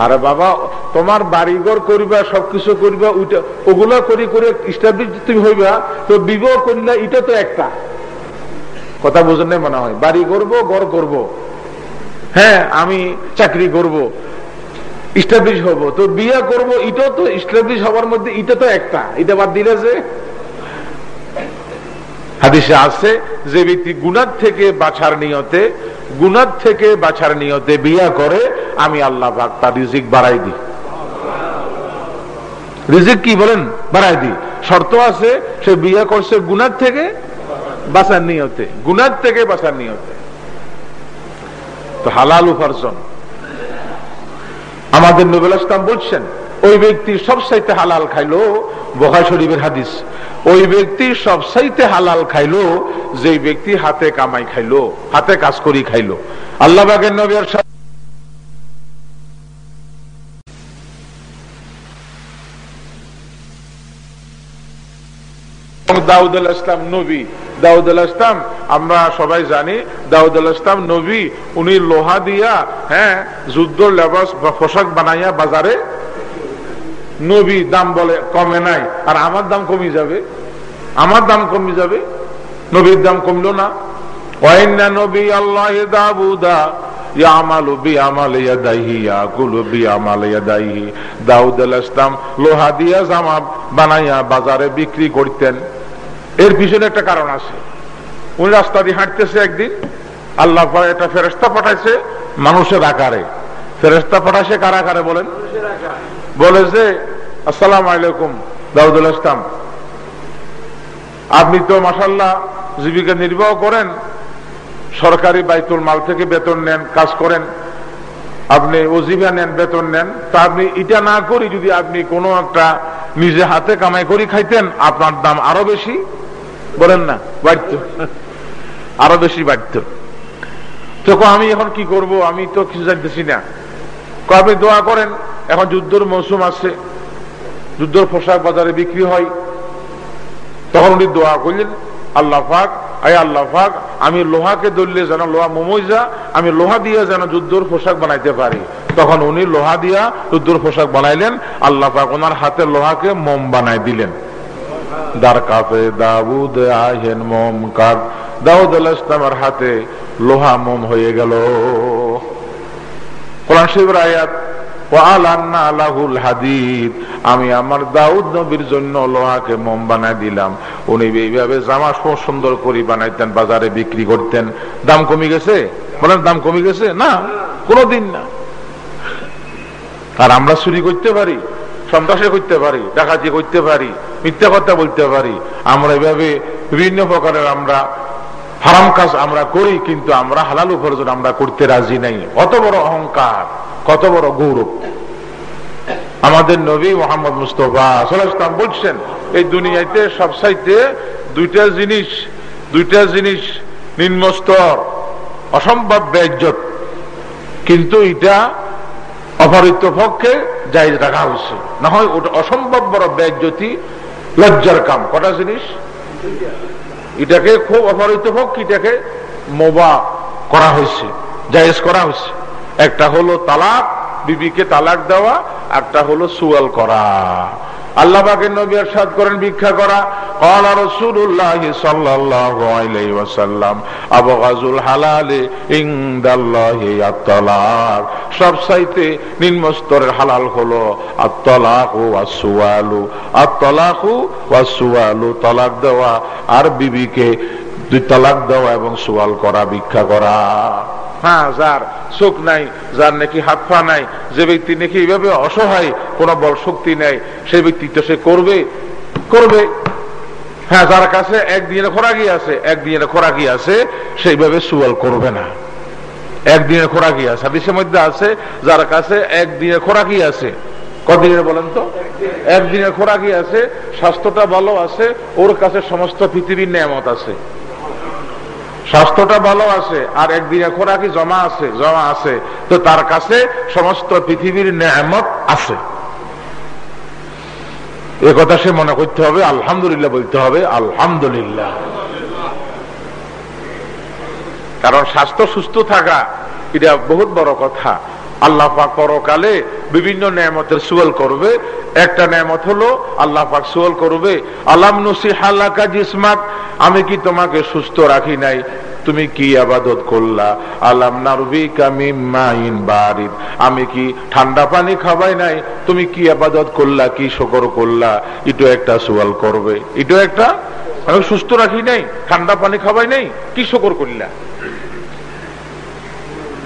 আরে বাবা, তোমার বাড়িঘর করিবা, সবকিছু করিবা ওইটা ওগুলা করি করে তুমি হইবা, তো বিবাহ করিলে এটা তো একটা কথা বোঝেন মনে হয় বাড়ি করব, ঘর করব। হ্যাঁ আমি চাকরি করব। স্টাবলিশ হব তো বিয়ে করব এটাও তো স্টাবলিশ হওয়ার মধ্যে এটা তো একটা এটা বাদ দিলে যে হাদিসে আছে, যে ব্যক্তি গুনার থেকে বাছার নিয়তে গুনার থেকে বাছার নিয়তে বিয়া করে, আমি আল্লাহ ভাগ তার রিজিক বাড়াই দিই। রিজিক কি বলেন? বাড়াই দিই। শর্ত আছে, সে বিয়া করছে গুনার থেকে বাঁচার নিয়তে। গুনার থেকে বাঁচার নিয়তে। তো হালাল উপার্জন। আমাদের নবুল ইসলাম বলছেন ওই ব্যক্তি সব সাইতে হালাল খাইলো বোখা শরীফের হাদিস। ওই ব্যক্তি সব সাইতে হালাল খাইলো যে ব্যক্তি হাতে কামাই খাইলো, হাতে কাজ করি খাইলো। আল্লাহ বাগের ইসলাম নবী। ইসলাম, আমরা সবাই জানি দাউদ ইসলাম নবী, উনি লোহা দিয়া হ্যাঁ যুদ্ধ লেবাস বা পোশাক বানাইয়া বাজারে নবী দাম বলে কমে নাই। আর আমার দাম কমে যাবে। আমার দাম কমে যাবে। নবীর দাম কমলো না। ওয়াইন্না নবী আল্লাহ দাবুদা লোহা দিয়া জামা বানাইয়া বাজারে বিক্রি করতেন। এর পিছনে একটা কারণ আছে। উনি রাস্তা দিয়ে হাঁটতেছে একদিন। আল্লাহ একটা ফেরস্তা পাঠাইছে মানুষের আকারে। ফেরস্তা পাঠাইছে কার আকারে বলেন? বলে যে আসসালাম আলাইকুম, দাউদুল ইসলাম। আপনি তো মাসাল্লাহ জীবিকা নির্বাহ করেন, সরকারি বাইতুল মাল থেকে বেতন নেন, কাজ করেন, আপনি ওজিবা নেন, বেতন নেন, তা আপনি এটা না করি যদি আপনি কোনো একটা নিজে হাতে কামাই করি খাইতেন, আপনার দাম আরও বেশি? বলেন না, বাড়ত। আরও বেশি বাড়ত। তো আমি এখন কি করব, আমি তো কিছু জানতেছি না। আপনি দোয়া করেন, এখন যুদ্ধর মৌসুম আছে। যুদ্ধের পোশাক বাজারে বিক্রি হয়। তখন উনি দোয়া করলেন, আল্লাহ পাক, আয় আল্লাহ পাক, আমি লোহাকে ধরলে যেন লোহা মোমোজা আমি লোহা দিয়ে যেন যুদ্ধর পোশাক বানাইতে পারি। তখন উনি লোহা দিয়া যুদ্ধর পোশাক বানাইলেন, আল্লাহ পাক ওনার হাতে লোহাকে মোম বানাই দিলেন। দার কাপে দাউদ আহেন মোম কাক, দাউদ আল্লাহ হাতে লোহা মোম হয়ে গেল। কোরআন শিবের আয়াত আমি আমার দাউদ নবীর জন্য লোহাকে মোম বানাই দিলাম। উনি এইভাবে জামা সুন্দর করে বানাইতেন, বাজারে বিক্রি করতেন। দাম কমে গেছে? বলেন, দাম কমে গেছে? না, কোনদিন না। আর আমরা চুরি করতে পারি, সন্ত্রাসে করতে পারি, ডাকাতি করতে পারি, মিথ্যা কথা বলতে পারি। আমরা এভাবে বিভিন্ন প্রকারের আমরা হারাম কাজ আমরা করি, কিন্তু আমরা হালাল উপার্জন আমরা করতে রাজি নাই। অত বড় অহংকার। কত বড় গৌরব। আমাদের নবী মোহাম্মদ মুস্তফা সাল্লাম বলছেন, এই দুনিয়াতে সবসাইতে দুইটা জিনিস দুইটা জিনিস নিম্ন স্তর অসম্ভব ব্যজ্যত কিন্তু এটা অপরিত পক্ষে যাই রাখা হয়েছে। না হয় ওটা অসম্ভব বড় ব্যজ্যতি লজ্জার কাম। কটা জিনিস? এটাকে খুব অপরিত পক্ষ এটাকে মোবা করা হয়েছে, জায়েজ করা হয়েছে। একটা হলো তালাক, বিবিকে তালাক দেওয়া, একটা হলো সুয়াল করা। আল্লাহকে নবী করেন, ভিক্ষা করা। ক্বালা রাসূলুল্লাহ সাল্লাল্লাহু হালাল আত-তালাক। হালাল হলো, আত-তালাক ওয়াস তালাক দেওয়া আর বিবিকে দুই তালাক দেওয়া এবং সুয়াল করা, ভিক্ষা করা। হ্যাঁ যার চোখ নাই যার নাকি হাত পা নাই, যে ব্যক্তি নাকি এইভাবে অসহায়, কোন বল শক্তি নেই সেই ব্যক্তি তো সে করবে করবে। হ্যাঁ যার কাছে একদিনের খোরাকি আছে, একদিনের খোরাকি আছে, সেইভাবে সুয়াল করবে না। একদিনের খোরাকি আছে। হাদিসের মধ্যে আছে যার কাছে একদিনের খোরাকি আছে। কদিনের বলেন তো? একদিনের খোরাকি আছে, স্বাস্থ্যটা ভালো আছে, ওর কাছে সমস্ত পৃথিবীর নিয়ামত আছে। স্বাস্থ্যটা ভালো আছে, আর একদিনে খোরাকি জমা আছে জমা আছে, তো তার কাছে সমস্ত পৃথিবীর নেয়ামত আছে। এ কথা সে মনে করতে হবে, আলহামদুলিল্লাহ বলতে হবে, আলহামদুলিল্লাহ। কারণ স্বাস্থ্য সুস্থ থাকা, এটা বহুত বড় কথা। আল্লাহ পাক পরকালে বিভিন্ন নিয়ামতের সুয়াল করবে। একটা নিয়ামত হলো, আল্লাহ পাক সুয়াল করবে, আলাম নসি হালাকা জিসমাক? আমি কি তোমাকে সুস্থ রাখি নাই? তুমি কি আবাদত করলা? আলাম নারবি কামিমাইন বারিদ। আমি কি ঠান্ডা পানি খাবাই নাই? তুমি কি আবাদত করলা? কি শকর করলা? এটো একটা সুয়াল করবে। এটো একটা, আমি সুস্থ রাখি নাই, ঠান্ডা পানি খাবাই নাই, কি শকর করলা?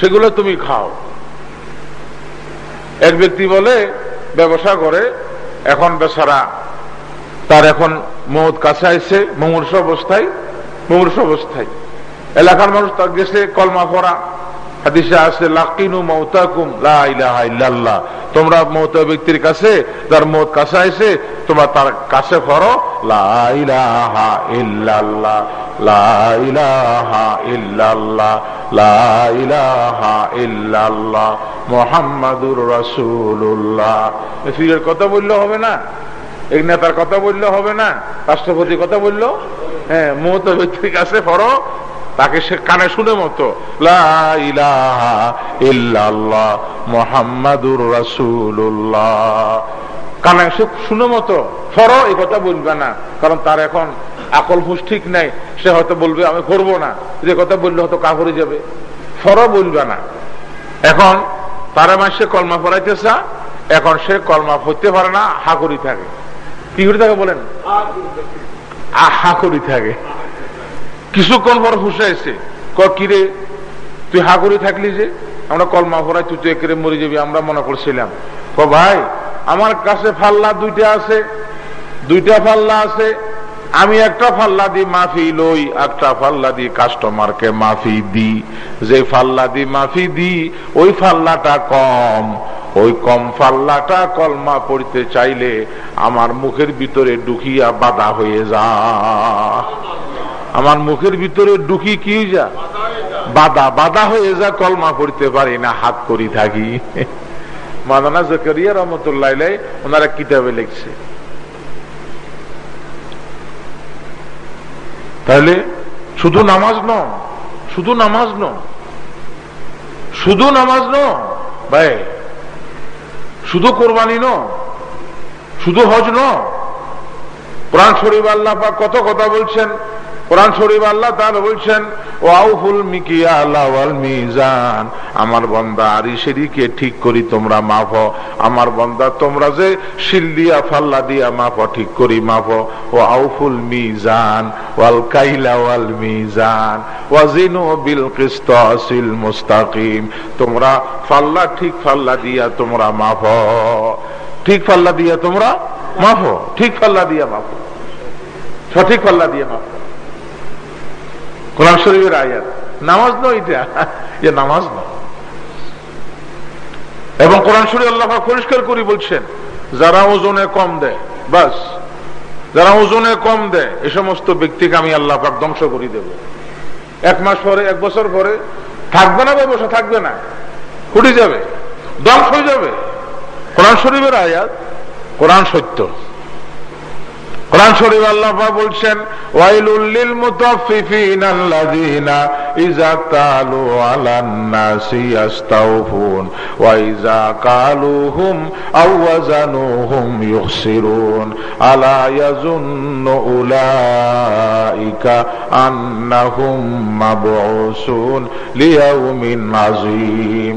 সেগুলো তুমি খাও। এক ব্যক্তি বলে, ব্যবসা করে, এখন বেসারা তার এখন মত কাছে আসছে মুমূর্ষ অবস্থায় মুমূর্ষ অবস্থায়। এলাকার মানুষ তার গেছে, কলমা পড়া হাদিসে আছে, লাকিনু মৌতাকুম লা ইলাহা ইল্লাল্লাহ। তোমরা মৌত ব্যক্তির কাছে তার মত কাছে আসে তোমরা তার কাছে পড়ো লা ইলাহা ইল্লাল্লাহ, লা ইলাহা ইল্লাল্লাহ, লা ইলাহা ইল্লাল্লাহ, মুহাম্মাদুর রাসূলুল্লাহ। ফিরের কথা বললে হবে না, এক নেতার কথা বললে হবে না, রাষ্ট্রপতির কথা বলল হ্যাঁ মৌত ব্যক্তির কাছে পড়ো তাকে সে কানে শুনে মতো মোহাম্মদুর রাসুল্লাহ কানে সে শুনে মতো ফর এই কথা বলবে না। কারণ তার এখন আকল হুস ঠিক নাই সে হয়তো বলবে আমি করব না। যে কথা বললে হয়তো কাপড়ে যাবে। ফর বলবে না। এখন তারা মাসে কলমা পড়াইতেছে এখন সে কলমা পড়তে পারে না হা করি থাকে। কি করে থাকে বলেন? হা করি থাকে। কিছুক্ষণ পর হুসাইছে কিরে, তুই হা করে থাকলি যে? আমরা কলমা ভরাই, তুই তো একেরে মরে যাবি, আমরা মনে করছিলাম। ক ভাই, আমার কাছে ফাল্লা দুইটা আছে, দুইটা ফাল্লা আছে, আমি একটা ফাল্লা দি মাফি লই, একটা ফাল্লা দি কাস্টমারকে মাফি দি। যে ফাল্লা দি মাফি দি, ওই ফাল্লাটা কম, ওই কম ফাল্লাটা কলমা পড়তে চাইলে আমার মুখের ভিতরে ঢুকিয়া বাধা হয়ে যা আমার মুখের ভিতরে ঢুকি কি যা? বাদা বাদা হয়ে যা, কলমা পড়তে পারি না, হাত করি থাকি। মাদানা জকরিয়া রহমতুল্লাহ ওনারা কিতাবে লিখছে। তাহলে শুধু নামাজ ন শুধু নামাজ ন শুধু নামাজ ন ভাই, শুধু কোরবানি ন শুধু হজ ন কোরআন শরীফ আল্লাহ কত কথা বলছেন? কোরআন শরীফ আল্লাহ তাহলে বলছেন, ওয়াউফুল মিকিয়া আল্লাহ মিজান। আমার বন্দা আরি সেদিকে ঠিক করি, তোমরা মাফ আমার বন্দা, তোমরা যে শিল দিয়া ফাল্লা দিয়া মাফ ঠিক করি, মাফ ও আউফুল মিজান, ওয়াল কাইলা ওয়াল মিজান, ওয়াজিনু বিল কিসতাসিল মুস্তাকিম। তোমরা ফাল্লা ঠিক ফাল্লা দিয়া তোমরা মাফ ঠিক ফাল্লা দিয়া তোমরা মাফ ঠিক ফাল্লা দিয়া মাফ সঠিক পাল্লা দিয়া মাফ কোরআন শরীফের আয়াত। নামাজ নয় এটা। যে নামাজ নয় এবং কোরআন শরীফ আল্লাহ পরিষ্কার করে বলছেন, যারা ওজনে কম দেয়, বাস, যারা ওজনে কম দেয়, এ সমস্ত ব্যক্তিকে আমি আল্লাহ পাক ধ্বংস করে দেব। এক মাস পরে, এক বছর পরে, থাকবে না বসে থাকবে না। ফুটে যাবে, ধ্বংস হয়ে যাবে। কোরআন শরীফের আয়াত কোরআন সত্য। কোরআন শরীফ আল্লাহ বলছেন মুতাফফিফিন ইযা কালু আলান নাসি ইস্তাওফুন ওয়া ইযা কালুহুম আও ওয়াজানুহুম আলা ইয়াজুন্নু উলাইকা আন্নাহুম মাবউসুন লিয়াউমিন আযীম।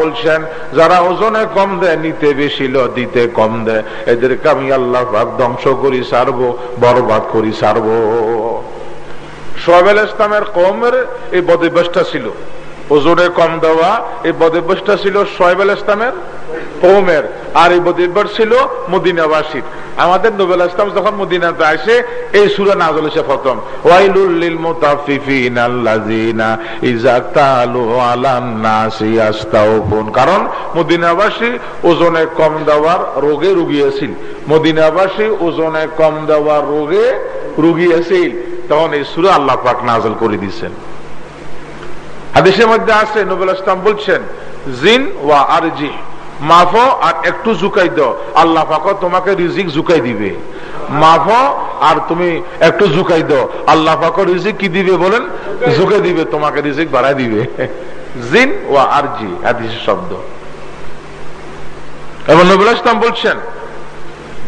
বলছেন, যারা ওজনে কম দেয়, নিতে বেশি ল, দিতে কম দেয়। এদেরকে আমি আল্লাহ পাক ধ্বংস করি সারব বরবাদ করি সারব। সোহেল ইসলামের কমের এই বদিবাসটা ছিল। ওজনে কম দেওয়া, এই বদিবাসটা ছিল সোহেব ইসলামের কৌমের, আর এই বদিবার ছিল মদিনাবাসীর। আমাদের নোবেল ইসলাম যখন মদিনাতে আসে, এই সুরা নাজল এসে প্রথম। ওয়াইলুল মুতাফিফিন আল্লাযিনা ইযা তালু আলান নাসি আস্তাউফুন। কারণ মদিনাবাসী ওজনে কম দেওয়ার রোগে রুগিয়েছিল। মদিনাবাসী ওজনে কম দেওয়ার রোগে রুগিয়েছিল। তখন এই সুরা আল্লাহ পাক নাজল করে দিয়েছেন। হাদিসের মধ্যে আছে, নবুল ইসলাম বলছেন, জিন ওয়া আরজি, মাফো আর একটু জুকাই দাও। আল্লাহ পাক তোমাকে রিজিক জুকাই দিবে। মাফো আর তুমি একটু জুকাই দাও। আল্লাহ পাক রিজিক কি দিবে বলেন? জুকে দিবে, তোমাকে রিজিক বাড়াই দিবে। জিন ওয়া আরজি, হাদিসের শব্দ। এবং নবুল ইসলাম বলছেন,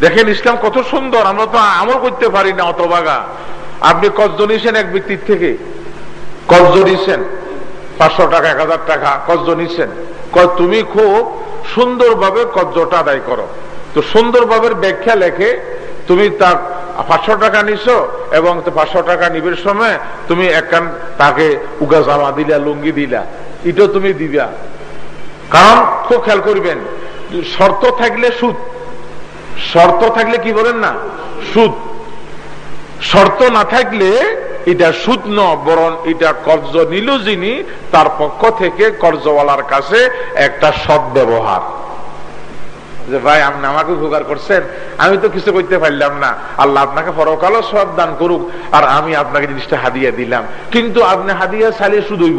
দেখেন ইসলাম কত সুন্দর, আমরা তো আমল করতে পারি না অত বাগা আপনি কতজন নিছেন এক ব্যক্তির থেকে? কতজন নিছেন পাঁচশো টাকা, এক হাজার টাকা কতজন নিছেন তুমি খুব সুন্দরভাবে কজ্জটা আদায় করো। তো সুন্দরভাবে ব্যাখ্যা লেখে, তুমি তার পাঁচশো টাকা নিছো এবং পাঁচশো টাকা নিবের সময় তুমি একখান তাকে উগা জামা দিলা, লুঙ্গি দিলা। এটাও তুমি দিবা। কারণ খুব খেয়াল করবেন, শর্ত থাকলে সুদ। শর্ত থাকলে কি বলেন না? সুদ। শর্ত না থাকলে এটা সুদ ন বরং এটা কর্জ নিল যিনি তার পক্ষ থেকে কর্জওয়ালার কাছে একটা সৎ ব্যবহার। যে ভাই, আপনি আমাকে উপকার করছেন, আমি তো কিছু করতে পারলাম না। আল্লাহ আপনাকে পরকালও সব দান করুক, আর আমি আপনাকে জিনিসটা হাদিয়া দিলাম। কিন্তু আপনি হাদিয়া চালিয়ে শুধুইব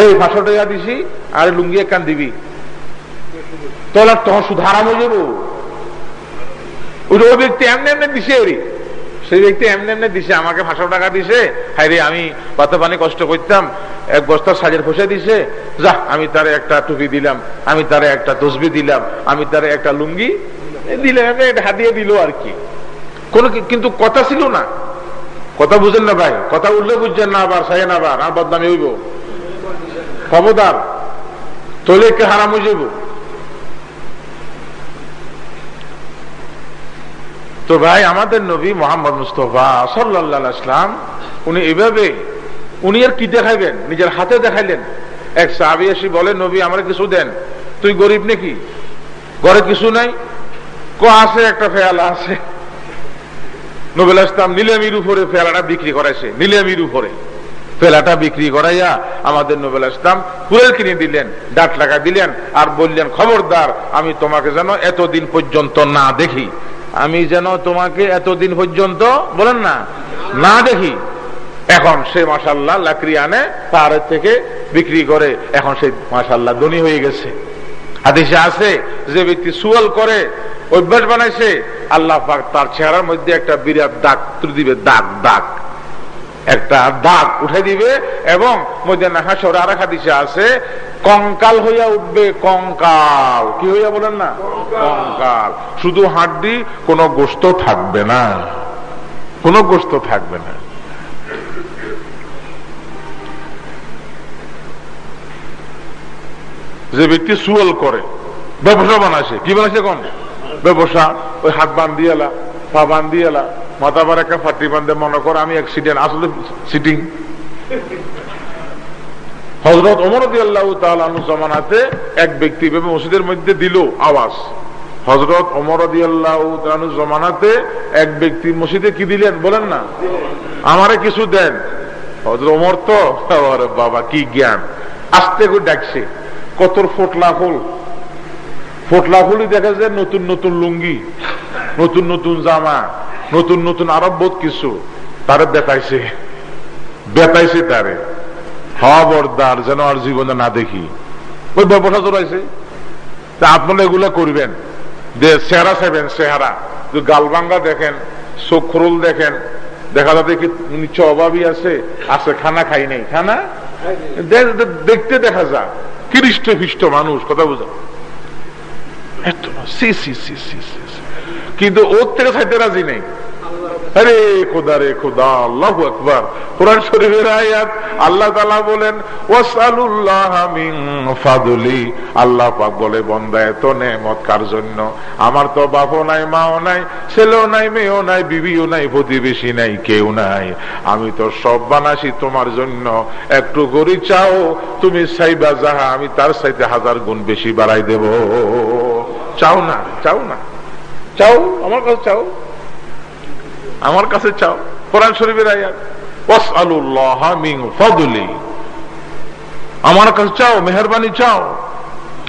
এই পাঁচশো টাকা দিছি, আর লুঙ্গি কান দিবি। তাহলে তখন শুধু হারাম হয়ে যাব। ওই ব্যক্তি এমনি এমনি দিছে সেই ব্যক্তি এমনি এমনি দিছে, আমাকে পাঁচশো টাকা দিছে। হাই রে, আমি কত পানি কষ্ট করতাম, এক বস্তার সাজের ফসে দিছে। যা আমি তারে একটা টুপি দিলাম, আমি তারে একটা তসবি দিলাম, আমি তারে একটা লুঙ্গি দিলাম এটা হাতিয়ে দিল আর কি। কোন কিন্তু কথা ছিল না। কথা বুঝেন না ভাই, কথা উঠলে বুঝছেন না আবার, সাহেন আবার, আর বদনামি হইব। খবরদার, তৈলে কে হারাম হয়ে যাব তো ভাই, আমাদের নবী মোহাম্মদ মুস্তফা সাল্লাম উনি এভাবে, উনি আর কি দেখাইবেন? নিজের হাতে দেখাইলেন। এক সাহাবি আসি বলে, নবী, আমার কিছু দেন। তুই গরিব নাকি? ঘরে কিছু নাই? ক আছে? একটা ফেয়ালা আছে। নবীল ইসলাম নিলামির উপরে ফেয়ালাটা বিক্রি করাইছে। নিলামির উপরে। ফেলাটা বিক্রি করাইয়া আমাদের নোবেল ইসলাম কুয়েল কিনে দিলেন, ডাক টাকা দিলেন আর বললেন, খবরদার, আমি তোমাকে যেন এতদিন পর্যন্ত না দেখি। আমি যেন তোমাকে এতদিন পর্যন্ত, বলেন না না দেখি। এখন সে মাসাল্লাহ লাকড়ি আনে, তার থেকে বিক্রি করে, এখন সে মাসাল্লাহ ধনী হয়ে গেছে। হাদিসে আছে, যে ব্যক্তি সুয়াল করে, অভ্যাস বানাইছে, আল্লাহ পাক তার চেহারার মধ্যে একটা বিরাট দাগ দিবে দাগ দাগ। একটা দাগ উঠে দিবে এবং আছে, কঙ্কাল হইয়া উঠবে কঙ্কাল। কি হইয়া বলেন না? কঙ্কাল। শুধু হাড্ডি, কোনো গোস্ত থাকবে না। কোন গোস্ত থাকবে না। যে ব্যক্তি সুয়াল করে, ব্যবসা বানাইছে কি বানাইছে কম ব্যবসা, ওই হাত বান দিয়েলা এলা। একটা ফাটি বান্ধে মনে করে, আমি অ্যাক্সিডেন্ট আসলে সিটিং হজরত জমানাতে এক ব্যক্তি মসজিদের মধ্যে দিল আওয়াজ। হজরত এক ব্যক্তি মসজিদে কি দিলেন বলেন না? আমারে কিছু দেন। হজরত অমর তো বাবা, কি জ্ঞান। আস্তে করে ডাকছে কত ফোটলা ফুল। ফোটলা ফুলই দেখা যায় নতুন নতুন লুঙ্গি। নতুন নতুন জামা, নতুন নতুন আরব বোধ কিছু, তারে বেতাইছে। বেতাইছে তারে। খবরদার যেন আর জীবনে না দেখি। ওই ব্যবসা চলাইছে। তা আপনারা এগুলো করবেন। যে চেহারা চাইবেন, চেহারা। গালবাঙ্গা দেখেন চোখরুল দেখেন, দেখা যাবে কি নিচে অভাবই আছে আছে খানা খাই নাই। খানা? দেখতে দেখা যা। খ্রিস্ট খ্রিস্ট মানুষ, কথা বুঝা। কিন্তু ওর থেকে খাইতে রাজি নেই। আরে খোদা রে খোদা, আল্লাহ আকবর। কোরআন শরীফের আয়াত, আল্লাহ তালা বলেন ওয়াসালুল্লাহ ফাদুলি। আল্লাহ পাক বলে, বন্দা, এত নেমত কার জন্য? আমার তো বাপও নাই, মাও নাই, ছেলেও নাই, মেয়েও নাই, বিবিও নাই, প্রতিবেশী নাই, কেউ নাই। আমি তো সব বানাসি তোমার জন্য। একটু গড়ি চাও, তুমি সাইবা যাহা, আমি তার সাইতে হাজার গুণ বেশি বাড়াই দেব। চাও না চাও না। চাও? আমার কাছে চাও? আমার কাছে চাও। কোরআন শরীফের আয়াত আমার কাছে চাও, মেহরবানি চাও।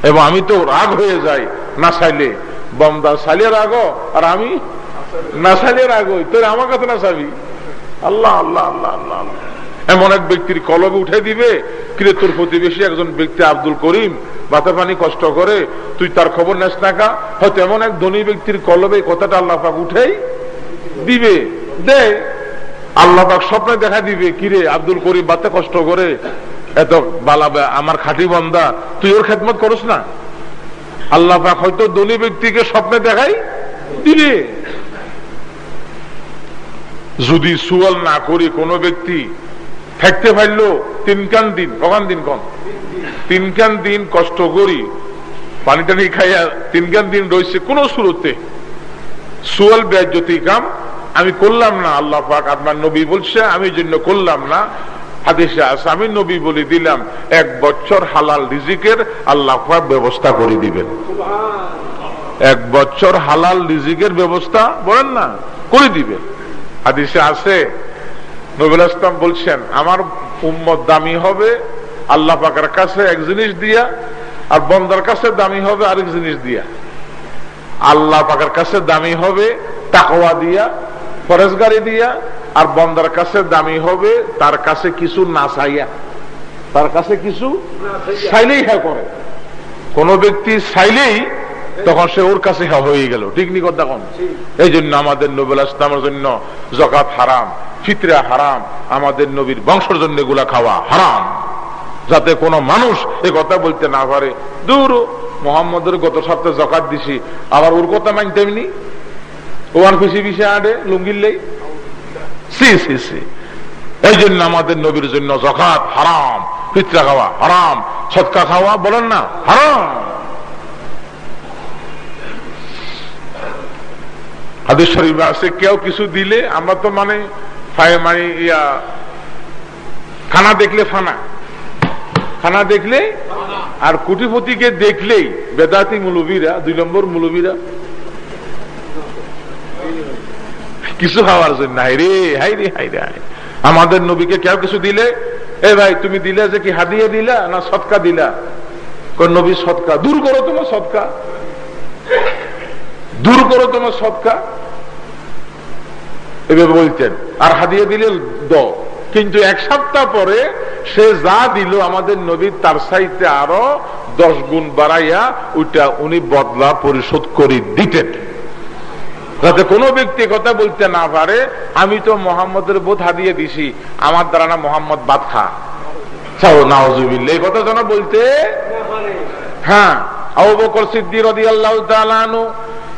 এবং আমি তো রাগ হয়ে যাই, না চাইলে বমদা সালিয়ে রাগ আর আমি না সালিয়ে রাগ হই। তোর আমার কাছে না চাবি? আল্লাহ আল্লাহ আল্লাহ আল্লাহ। এমন এক ব্যক্তির কলবে উঠে দিবে, কিরে তোর প্রতিবেশী একজন ব্যক্তি আব্দুল করিম বাতা পানি কষ্ট করে, তুই তার খবর নেস না কা? হয়তো এমন এক ধনী ব্যক্তির কলবে কথাটা আল্লাহ পাক উঠেই দিবে দে আল্লাহ স্বপ্নে দেখা দিবে, কিরে আব্দুল করিম, বাতে কষ্ট করে, এত বালা আমার খাটি বন্দা, তুই ওর খেদমত করস না? আল্লাহ পাক হয়তো ধনী ব্যক্তিকে স্বপ্নে দেখাই দিবে। যদি সুয়াল না করি কোনো ব্যক্তি থাকতে পারল তিনকান দিন কখন দিন কন তিনকান দিন কষ্ট করি, পানি টানি খাইয়া তিনকান দিন রয়েছে কোন শুরুতে সুয়াল ব্যাজ্যতি কাম, আমি করলাম না, আল্লাহ পাক আপনার নবী বলছে, আমি জন্য করলাম না। হাদিসে আছে, আমি নবী বলে দিলাম, এক বছর হালাল রিজিকের আল্লাহ পাক ব্যবস্থা করে দিবেন। এক বছর হালাল রিজিকের ব্যবস্থা বলেন না, করে দিবেন। হাদিসে আছে নবুল ইসলাম বলছেন, আমার উম্মত দামি হবে, আল্লাহ পাকের কাছে এক জিনিস দিয়া, আর বন্দার কাছে দামি হবে আরেক জিনিস দিয়া। আল্লাহ পাকার কাছে দামি হবে টাকওয়া দিয়া ফরেজগারি দিয়া, আর বন্দার কাছে দামি হবে তার কাছে কিছু না চাইয়া। তার কাছে কিছু চাইলেই হ্যাঁ করে। কোন ব্যক্তি চাইলেই তখন সে ওর কাছে হয়ে গেল। ঠিক নি কথা কোন? এই জন্য আমাদের নবুল ইসলামের জন্য জকাত হারাম, ফিতরা হারাম, আমাদের নবীর বংশের জন্য এগুলা খাওয়া হারাম। যাতে কোনো মানুষ এ কথা বলতে না পারে। দূর, মোহাম্মদের গত সপ্তাহে জকাত দিছি, আবার ওর কথা মানতে এমনি? ওয়ান খুশি বিষে আডে লুঙ্গিল্লেই সি সি সি। এই জন্য আমাদের নবীর জন্য জকাত হারাম, ফিতরা খাওয়া হারাম সৎকা খাওয়া বলেন না, হারাম। হাদিস শরীফ আছে, কেউ কিছু দিলে, আমরা তো মানে মানে ইয়া, খানা দেখলে ফানা। খানা দেখলে আর কুটিপতিকে দেখলেই, বেদাতি মুলবিরা, দুই নম্বর মুলবিরা, কিছু খাওয়ার জন্য হাই রে হাই রে হাই রে হাই আমাদের নবীকে কেউ কিছু দিলে, এ ভাই, তুমি দিলে যে কি হাদিয়ে দিলা না সৎকা দিলা? নবী সৎকা দূর করো তোমার সৎকা দূর করো তোমার সৎকা এভাবে বলতেন আর হাদিয়ে দিলে দ। কিন্তু এক সপ্তাহ পরে সে যা দিল আমাদের নবীর তার সাইতে আরও দশ গুণ বাড়াইয়া ওইটা উনি বদলা পরিশোধ করে দিতেন। যাতে কোনো ব্যক্তি কথা বলতে না পারে, আমি তো মোহাম্মদের বোধ হারিয়ে দিছি, আমার দ্বারা না মোহাম্মদ বাদ খা। এই কথা যেন বলতে হ্যাঁ আবু বকর সিদ্দিক তাআলা আনহু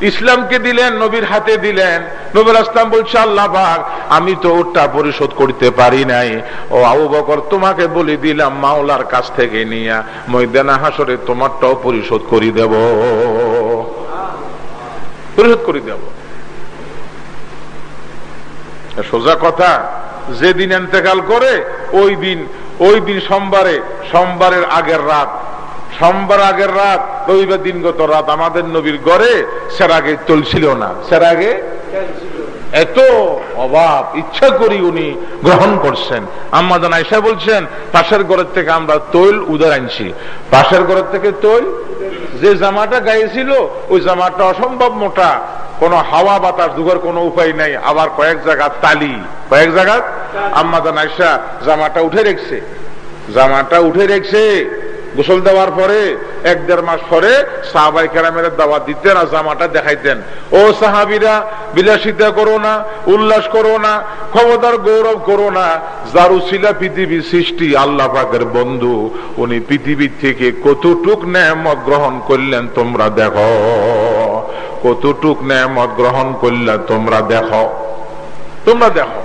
ইসলামকে দিলেন, নবীর হাতে দিলেন। নবীর আসলাম বলছে, আল্লাহ বাগ আমি তো ওটা পরিশোধ করতে পারি নাই। ও আবু বকর, তোমাকে বলে দিলাম, মাওলার কাছ থেকে নিয়ে ময়দানা হাসরে তোমারটাও পরিশোধ করি দেব। পরিশোধ করি দেব। সোজা কথা, যেদিন এতেকাল করে, ওই দিন ওই দিন সোমবারে, সোমবারের আগের রাত সোমবার আগের রাত, রবিবার দিনগত রাত আমাদের নবীর গড়ে সের আগে চলছিল না। সের আগে এত অভাব, ইচ্ছা করি উনি গ্রহণ করছেন। আম্মাদান আয়সা বলছেন, পাশের ঘরের থেকে আমরা তৈল উদার আনছি। পাশের ঘরের থেকে তৈল? যে জামাটা গাইছিল ওই জামাটা অসম্ভব মোটা। কোন হাওয়া বাতাস দুগর কোনো উপায় নাই, আবার কয়েক জায়গা তালি। কয়েক জায়গা? আম্মাদান আয়সা জামাটা উঠে রেখছে। জামাটা উঠে রেখছে। গোসল দেওয়ার পরে এক দেড় মাস পরে সাহাবাই কেরামের দাওয়াত দিতেন আর জামাটা দেখাইতেন। ও সাহাবিরা, বিলাসিতা করো না, উল্লাস করো না, ক্ষমতার গৌরব করো না জারুসিলা পৃথিবী সৃষ্টি আল্লাহ পাকের বন্ধু, উনি পৃথিবীর থেকে কতটুক নেমত গ্রহণ করলেন তোমরা দেখো। কতটুক নেমত গ্রহণ করলে তোমরা দেখো। তোমরা দেখো।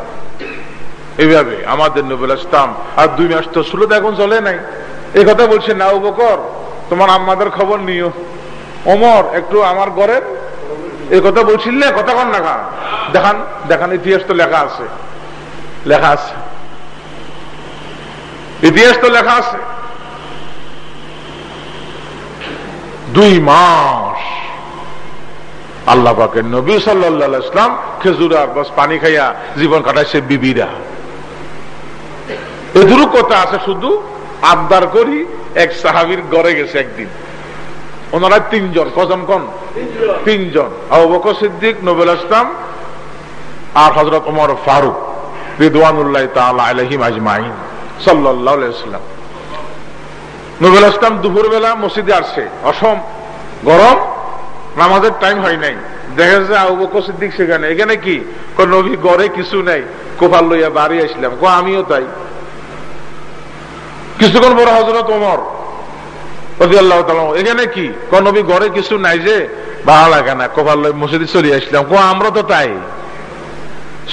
এইভাবে আমাদের নবুল ইসলাম আর দুই মাস তো ষোলো এখন চলে নাই। এই কথা বলছে, না বকর তোমার আম্মাদের খবর নিও। অমর একটু আমার ঘরের এই কথা বলছিল কথা কন না দেখান দেখান, ইতিহাস তো লেখা আছে। লেখা আছে। ইতিহাস তো লেখা আছে। দুই মাস আল্লাহ পাকের নবী সাল্লাহ ইসলাম খেজুর আর বাস পানি খাইয়া জীবন কাটাইছে বিবিরা। এদুরু কথা আছে শুধু আবদার করি এক সাহাবির গড়ে গেছে একদিন। ওনারা তিনজন কজন কন? তিনজন। সিদ্দিক নবুল ইসলাম আর হজরত ওমর ফারুক রিদওয়ানুল্লাহ তাআলা আলাইহিম আজমাইন সাল্লাল্লাহু আলাইহি সাল্লাম নবুল ইসলাম দুপুর মসজিদে আসছে। অসম গরম নামাজের টাইম হয় নাই। দেখা যায় আবু বকর সিদ্দিক সেখানে। এখানে কি? নবী গড়ে কিছু নাই। কোফাল লইয়া বাড়ি আসলাম। কো আমিও তাই। কিছুক্ষণ বড় হজরত ওমর এখানে কি? নবী, ঘরে কিছু নাই যে ভালো লাগে না, কপাল মসজিদে চলে আসলাম। কো আমরা তো তাই।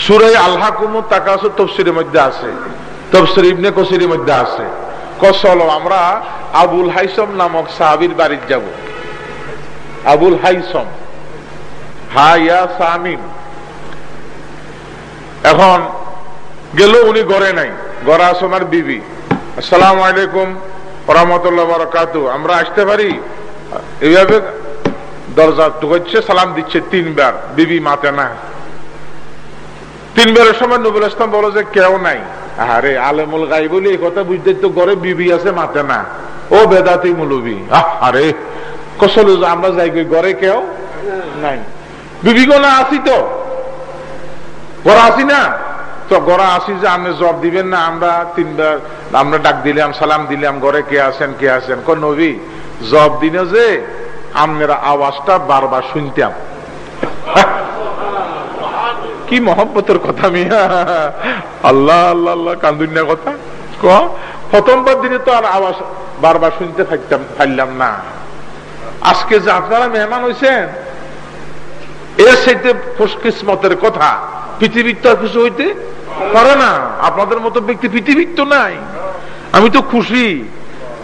সুরে আল্লাহ কুমুর তাকাসু তফসিরের মধ্যে আছে, তফসির ইবনে কসিরের মধ্যে আছে। কসল আমরা আবুল হাইসম নামক সাহাবির বাড়ির যাব। আবুল হাইসম হাইয়া সামিন এখন গেল উনি ঘরে নাই গড়া আসমার বিবি। আসসালাম আলাইকুম রহমতুল্লাহ বরকাতু আমরা আসতে পারি? এইভাবে দরজা টুকছে সালাম দিচ্ছে তিনবার। বিবি মাতে না। তিনবারের সময় নবুল ইসলাম বলো যে কেউ নাই। আরে আলেমুল গাই বলি এই কথা বুঝতে তো ঘরে বিবি আছে মাতে না। ও বেদাতি মুলবি। আরে কসল আমরা যাই ঘরে কেউ নাই। বিবি গোনা আসি তো? ঘরে আসি না? তো গড়া আসি যে আপনি জব দিবেন না, আমরা তিনবার, আমরা ডাক দিলাম, সালাম দিলাম, ঘরে কে আছেন কে আছেন? কোন নবী, জব দিনে যে আপনারা আওয়াজটা বারবার শুনতাম। <laughs> কি মহব্বতের কথা মিয়া। <laughs> আল্লাহ আল্লাহ আল্লাহ কান্দুনিয়া কথা। প্রথমবার দিনে তো আর আওয়াজ বারবার শুনতে থাকতাম পারলাম না। আজকে যে আপনারা মেহমান হয়েছেন এর সাথে খুশকিসমতের কথা পৃথিবীর তো আর কিছু হইতে পারে না। আপনাদের মতো ব্যক্তি পৃথিবীর তো নাই। আমি তো খুশি।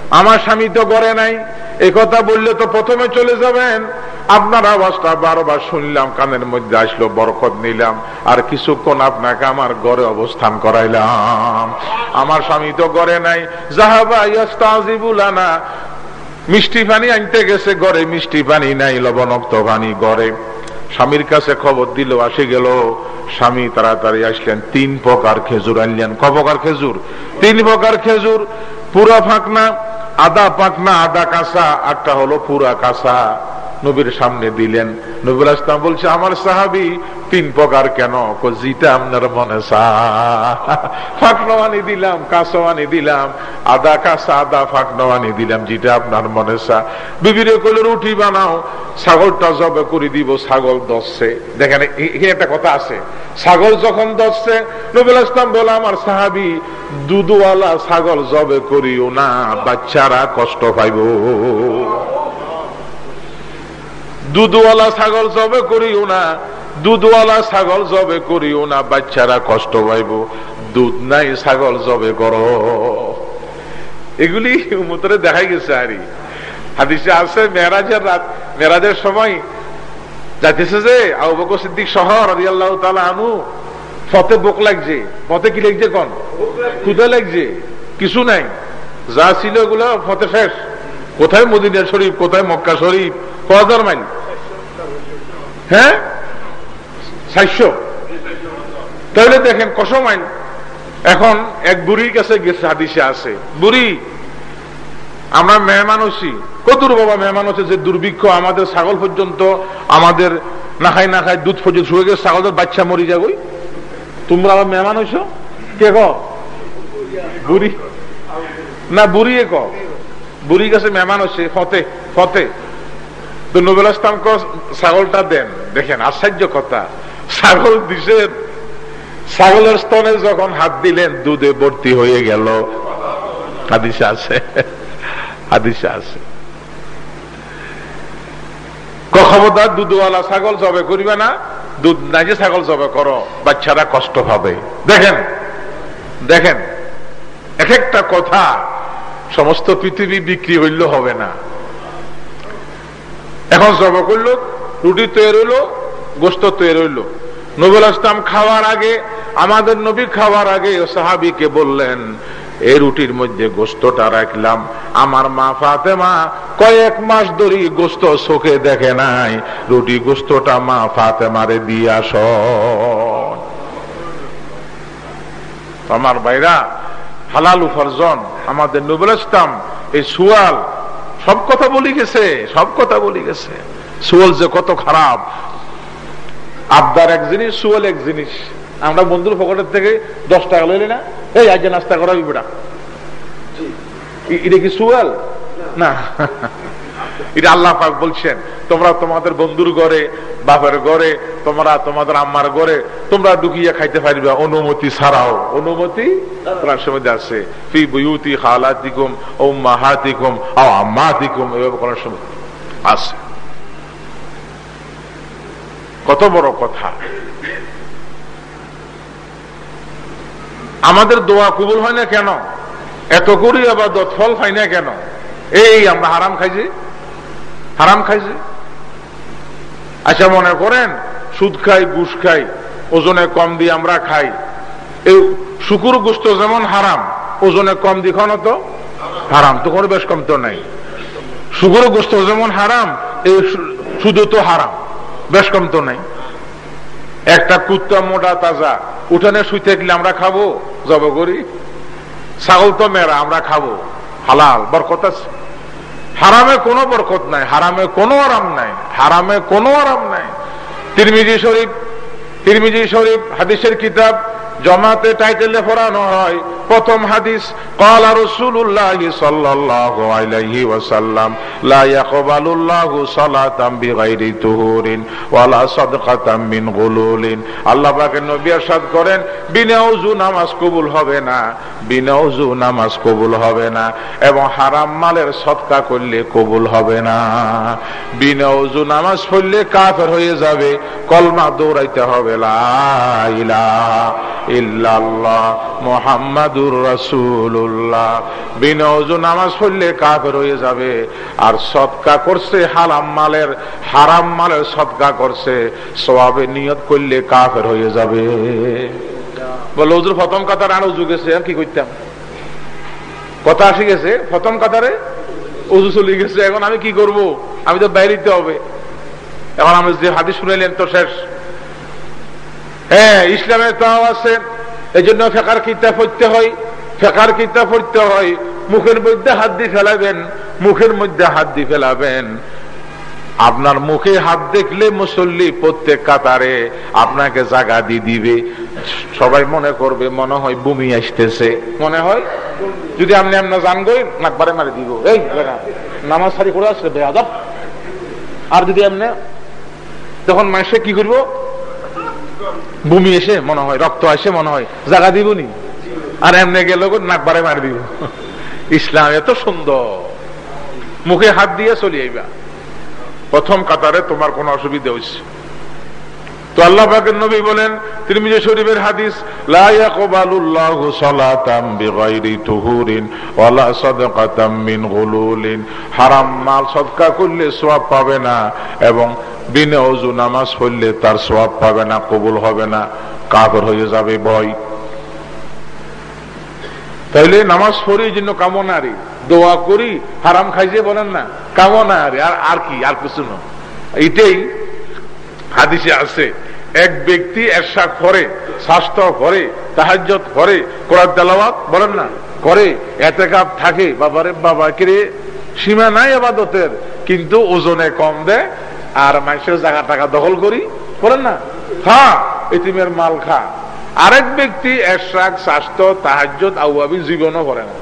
আমার স্বামী তো গড়ে নাই। এই কথা বললে তো প্রথমে চলে যাবেন। আপনার আওয়াজটা বারবার শুনলাম, কানের মধ্যে আসলো, বরকত নিলাম, আর কিছুক্ষণ আপনাকে আমার ঘরে অবস্থান করাইলাম। আমার স্বামী তো গড়ে নাই। ইয়াস্তাজিবুলানা মিষ্টি পানি আনতে গেছে ঘরে, মিষ্টি পানি নাই, লবণাক্ত পানি ঘরে। স্বামীর কাছে খবর দিল, আসে গেল, স্বামী তাড়াতাড়ি আসলেন, তিন প্রকার খেজুর আনলেন। ক প্রকার খেজুর? তিন প্রকার খেজুর, পুরা ফাঁকনা, আদা পাকনা, আদা কাঁচা একটা হলো পুরা কাঁচা। নবীর সামনে দিলেন। নবীর আসলাম বলছে, আমার সাহাবি, তিন প্রকার কেন? জিটা আপনার মনে ফাঁকনওয়ানি দিলাম কাঁচওয়ানি দিলাম, আদা কাঁচা, আদা ফাঁকনওয়ানি দিলাম যেটা আপনার মনে সা বিবিরে কলে রুটি বানাও, ছাগলটা জবে করে দিব, ছাগল দশছে। দেখেন এখানে একটা কথা আছে। ছাগল যখন দশছে, নবীল ইসলাম বলে, আমার সাহাবি, দুধওয়ালা ছাগল জবে করিও না, বাচ্চারা কষ্ট পাইব। দুধওয়ালা ছাগল জবে করিও না দুধওয়ালা ছাগল জবে করিও না বাচ্চারা কষ্ট পাইব দুধ নাই ছাগল জবে কর। এগুলি উমতরে দেখাই গেছে আরই। হাদিসে আছে মেরাজের রাত মেরাজের সময় যাইতেছে যে আবু বকর সিদ্দিক শহর রাদিয়াল্লাহু তালা আনু ফতে বোক লাগছে। ফতে কি লাগছে কন? ক্ষুদা লাগছে। কিছু নাই। যা ছিল এগুলো ফতে শেষ। কোথায় মদিনা শরীফ, কোথায় মক্কা শরীফ? কহাজার মাইল? হ্যাঁ? সাতশো তাহলে দেখেন কত মাইল? এখন এক বুড়ির কাছে গেছে, হাদিসে আছে, বুড়ি, আমরা মেহমান হচ্ছি কতর বাবা, মেহমান হচ্ছে যে দুর্ভিক্ষ, আমাদের ছাগল পর্যন্ত আমাদের না খাই না খাই দুধ পর্যন্ত শুয়ে গেছে, ছাগলের বাচ্চা মরি যাবই তোমরা আবার মেহমান হইছ? কে ক বুড়ি। না বুড়ি ক বুড়ি কাছে মেহমান হচ্ছে ফতে ফতে। তো নোবেল ইসলাম ছাগলটা দেন। দেখেন, আশ্চর্য কথা। ছাগল দিছে ছাগলের স্তনে যখন হাত দিলেন, দুধে ভর্তি হয়ে গেল। হাদিসে আছে হাদিসে আছে। খবরদার, দুধওয়ালা ছাগল জবে করিবে না। দুধ নাই যে ছাগল জবে করো, বাচ্চারা কষ্ট পাবে। দেখেন দেখেন এক একটা কথা সমস্ত পৃথিবী বিক্রি হইল হবে না। এখন জব করল, রুটি তৈরি হইল, গোস্ত তৈরি হইল। নবুল আসলাম খাওয়ার আগে, আমাদের নবী খাওয়ার আগে সাহাবিকে বললেন, এই রুটির মধ্যে গোস্তটা রাখলাম। আমার মা ফাতেমা কয়েক মাস ধরে গোস্ত চোখে দেখে নাই। রুটি গোস্তটা মা ফাতেমারে দিয়ে আস আমার ভাইরা হালাল উপার্জন আমাদের নবুল ইসলাম এই সুয়াল সব কথা বলি গেছে সব কথা বলি গেছে। সুয়াল যে কত খারাপ। আবদার এক জিনিস সুয়াল এক জিনিস। আমরা বন্ধুর পকেটের থেকে দশ টাকা লইলে না এই আজকে নাস্তা করাবি বেটা। এটা কি সুয়াল? না। এটা আল্লাহ পাক বলছেন, তোমরা তোমাদের বন্ধুর ঘরে, বাপের ঘরে, তোমরা তোমাদের আম্মার ঘরে, তোমরা ঢুকিয়ে খাইতে পারবে, অনুমতি ছাড়াও। অনুমতি মধ্যে আছে। ফি বুয়ুতি খালাতিকুম, ও মাহাতিকুম ও আম্মাতিকুম, এভাবে করার সময় আছে। কত বড় কথা। আমাদের দোয়া কবুল হয় না কেন? এত করি আবার ফল খাই না কেন? এই আমরা হারাম খাইছি। হারাম খাইছি? আচ্ছা মনে করেন, সুদ খাই, ঘুষ খাই, ওজনে কম দিয়ে আমরা খাই। এই শুকুর গুস্ত যেমন হারাম, ওজনে কম দিখানো তো হারাম, তো কোনো বেশ কম তো নাই। শুকুর গোস্ত যেমন হারাম, এই শুধু তো হারাম, বেশ কম তো নাই। একটা কুত্তা মোটা তাজা, উঠানে শুই থাকলে আমরা খাব, জব করি। ছাগল তো মেরা, আমরা খাব। হালাল, বরকত আছে। হারামে কোনো বরকত নাই, হারামে কোনো আরাম নাই, হারামে কোনো আরাম নাই। তিরমিজি শরীফ তিরমিজি শরীফ, হাদিসের কিতাব জমাতে টাইটেলে পড়ানো হয় প্রথম হাদিস قال رسول الله صلى الله عليه وسلم لا يقبل الله صلاة بغير طهور ولا صدقة من غلول আল্লাহ পাকের নবী ارشاد করেন বিনা ওযু নামাজ কবুল হবে না বিনা ওযু নামাজ কবুল হবে না এবং হারাম মালের সদকা করলে কবুল হবে না বিনা ওযু নামাজ পড়লে কাফের হয়ে যাবে কলমা দৌড়াইতে হবে লা ইলাহা মুহাম্মাদুর নামাজ পড়লে যাবে। আর করছে মালের, হারাম মালের করছে। নিয়ত করলে যাবে। প্রথম আর কি করতাম? কথা আসি গেছে, প্রথম কাতারে উজু চলে গেছে। এখন আমি কি করব? আমি তো বাইরিতে হবে। এখন আমি যে হাদিস শুনাইলেন, তো শেষ। হ্যাঁ ইসলামের তাও আছে। এই জন্য ফেকার কিতাব পড়তে হয়। ফেকার কিতাব পড়তে হয়। মুখের মধ্যে হাত দিয়ে ফেলাবেন, মুখের মধ্যে হাত দিয়ে ফেলাবেন। আপনার মুখে হাত দেখলে মুসল্লি প্রত্যেক কাতারে আপনাকে জাগা দিয়ে দিবে। সবাই মনে করবে, মনে হয় বমি আসতেছে। মনে হয়? যদি আপনি আপনার জানগই নাকবারে মারি দিব। এই নামাজ সারি করে আসলে বেয়াদব। আর যদি আপনি তখন মানুষে কি করব? ভূমি এসে মনে হয়, রক্ত আসে মনে হয় জায়গা দিব নি আর এমনি গেল নাক বারে মার দিব। ইসলাম এত সুন্দর। মুখে হাত দিয়ে চলি আইবা। প্রথম কাতারে তোমার কোনো অসুবিধা হয়েছে তো আল্লাহ পাকের নবী বলেন, তিরমিজি শরীফের হাদিস, লা ইয়াকবালুল্লাহু হারাম মাল সদকা করলে সওয়াব পাবে না এবং বিনা ওযু নামাজ পড়লে তার সওয়াব পাবে না, কবুল হবে না, কাফের হয়ে যাবে ভয়। তাইলে নামাজ পড়ি জন্য কামনা রে দোয়া করি, হারাম খাইছে বলেন না কামনা রে আর আর কি, আর কিছু না। এইটাই হাদিসে আছে, এক ব্যক্তি এরশাদ করে, স্বাস্থ্য করে তাহাজ্জত করে, কোরআন তেলাওয়াত বলেন না? করে এতে কাপ থাকে, বাবারে বাবা কিরে সীমা নাই আবাদতের, কিন্তু ওজনে কম দেয়, আর মানুষের জায়গা টাকা দখল করি, বলেন না? খা, এতিমের মাল খা। আরেক ব্যক্তি এরশাক স্বাস্থ্য তাহাজ্জত আউয়াবি জীবনও করে না।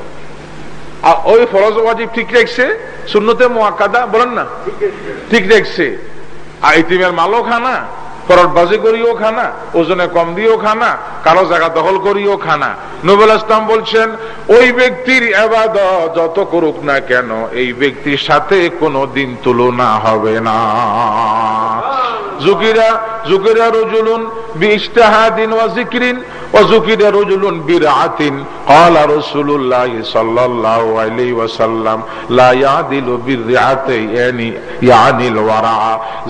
ওই ফরজ ওয়াজিব ঠিক রাখছে? শূন্যতে মোয়াক্কাদা বলেন না? ঠিক রাখছে। আর ইতিমের মালও খানা পরটবাজি করিও খানা ওজনে কম দিয়েও খানা কারও জায়গা দখল করিও খানা। নবুল ইসলাম বলছেন ওই ব্যক্তির এবাদ যত করুক না কেন এই ব্যক্তির সাথে কোনো দিন তুলনা হবে না। জুকিরা জুকিরা রজুলুন বিইজতিহাদিন ওয়া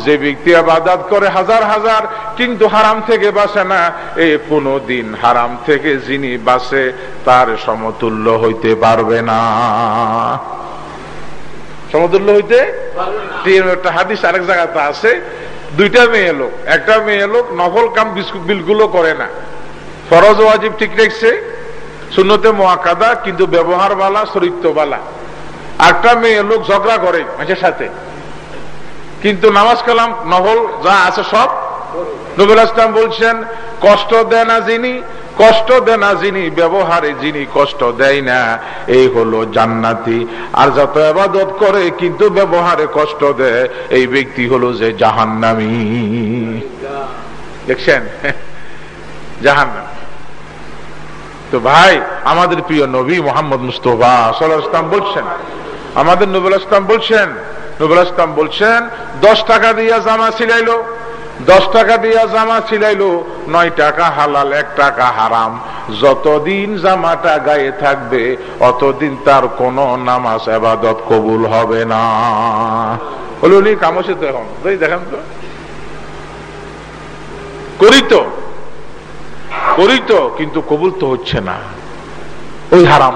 যে ব্যক্তি ইবাদত করে হাজার হাজার, কিন্তু হারাম থেকে বাঁচে না এই কোনদিন হারাম থেকে যিনি বাঁচে, তার সমতুল্য হইতে পারবে না। সমতুল্য হইতে একটা হাদিস আরেক জায়গাতে আছে, দুইটা মেয়ে লোক, একটা মেয়ে লোক নফল কাম বিলকুলও করে না। ফরজ ওয়াজিব ঠিক রেখছে শূন্যতে মহাকাদা কিন্তু ব্যবহার বালা চরিত্র বালা একটা মেয়ে লোক ঝগড়া করে মাঝের সাথে। কিন্তু নামাজ কালাম নফল যা আছে সব। নবুল ইসলাম বলছেন, কষ্ট দেয় না যিনি, কষ্ট দেয় না যিনি, ব্যবহারে যিনি কষ্ট দেয় না, এই হলো জান্নাতি। আর যত আবাদত করে, কিন্তু ব্যবহারে কষ্ট দেয়, এই ব্যক্তি হলো যে জাহান্নামি। দেখছেন? জাহান্নাম। তো ভাই, আমাদের প্রিয় নবী মোহাম্মদ মুস্তফা সাল্লাহ ইসলাম বলছেন, আমাদের নবুল ইসলাম বলছেন, নবুল ইসলাম বলছেন, দশ টাকা দিয়া জামা সিলাইলো দশ টাকা দিয়া জামা ছিলাইলো, নয় টাকা হালাল, এক টাকা হারাম। যতদিন জামাটা গায়ে থাকবে, অতদিন তার কোন নামাজ আবাদত কবুল হবে না। হলো উনি কামসে তো এখন। দেখেন তো। করি তো। করি তো কিন্তু কবুল তো হচ্ছে না। ওই হারাম।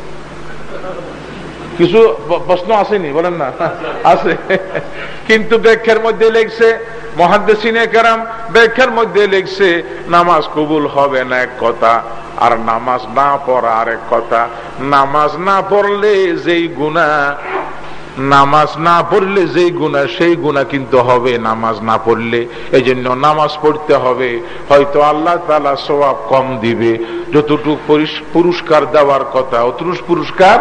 কিছু প্রশ্ন আসেনি, বলেন না। আছে কিন্তু ব্যাখ্যার মধ্যে লেগছে মহাদ্দেশিনে কেরাম, ব্যাখ্যার মধ্যে লেগছে নামাজ কবুল হবে না এক কথা, আর নামাজ না পড়া আর এক কথা। নামাজ না পড়লে যেই গুণা নামাজ না পড়লে যেই গুণা, সেই গুণা কিন্তু হবে নামাজ না পড়লে। এই জন্য নামাজ পড়তে হবে। হয়তো আল্লাহ তালা সবাব কম দিবে। যতটুকু পুরস্কার দেওয়ার কথা, অতটুক পুরস্কার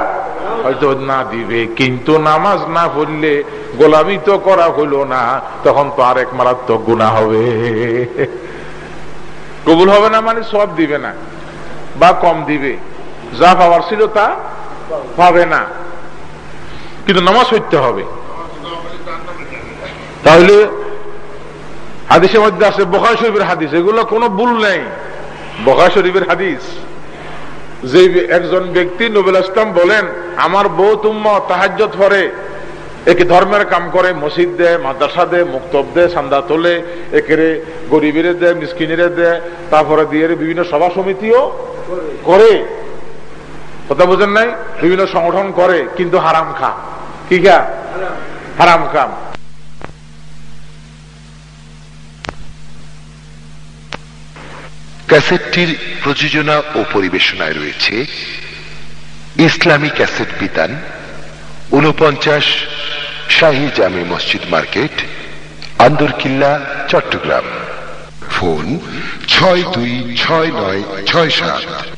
হয়তো না দিবে। কিন্তু নামাজ না পড়লে গোলামি তো করা হইল না, তখন তো আরেক মারাত্মক গুণা হবে। কবুল হবে না মানে সব দিবে না, বা কম দিবে। যা পাওয়ার ছিল তা পাবে না। কিন্তু নামাজ হইতে হবে। তাহলে হাদিসের মধ্যে আছে বোখা শরীফের হাদিস, এগুলো কোনো ভুল নেই। বোখা শরীফের হাদিস। যে একজন ব্যক্তি নবুল ইসলাম বলেন, আমার বউ তুম্ম তাহাজ্জত পরে একে ধর্মের কাম করে, মসজিদ দেয়, মাদ্রাসা দেয়, মুক্তব দেয়, সান্দা তোলে, একেরে গরিবের দেয়, মিসকিনের দেয়, তারপরে দিয়ে বিভিন্ন সভা সমিতিও করে। কথা বোঝেন নাই? বিভিন্ন সংগঠন করে, কিন্তু হারাম খা। কি খা হারাম খাম ক্যাসেটটির প্রযোজনা ও পরিবেশনায় রয়েছে ইসলামী ক্যাসেট বিতান উনপঞ্চাশ শাহী জামে মসজিদ মার্কেট, আন্দরকিল্লা, চট্টগ্রাম। ফোন ছয় দুই ছয় নয় ছয় সাত।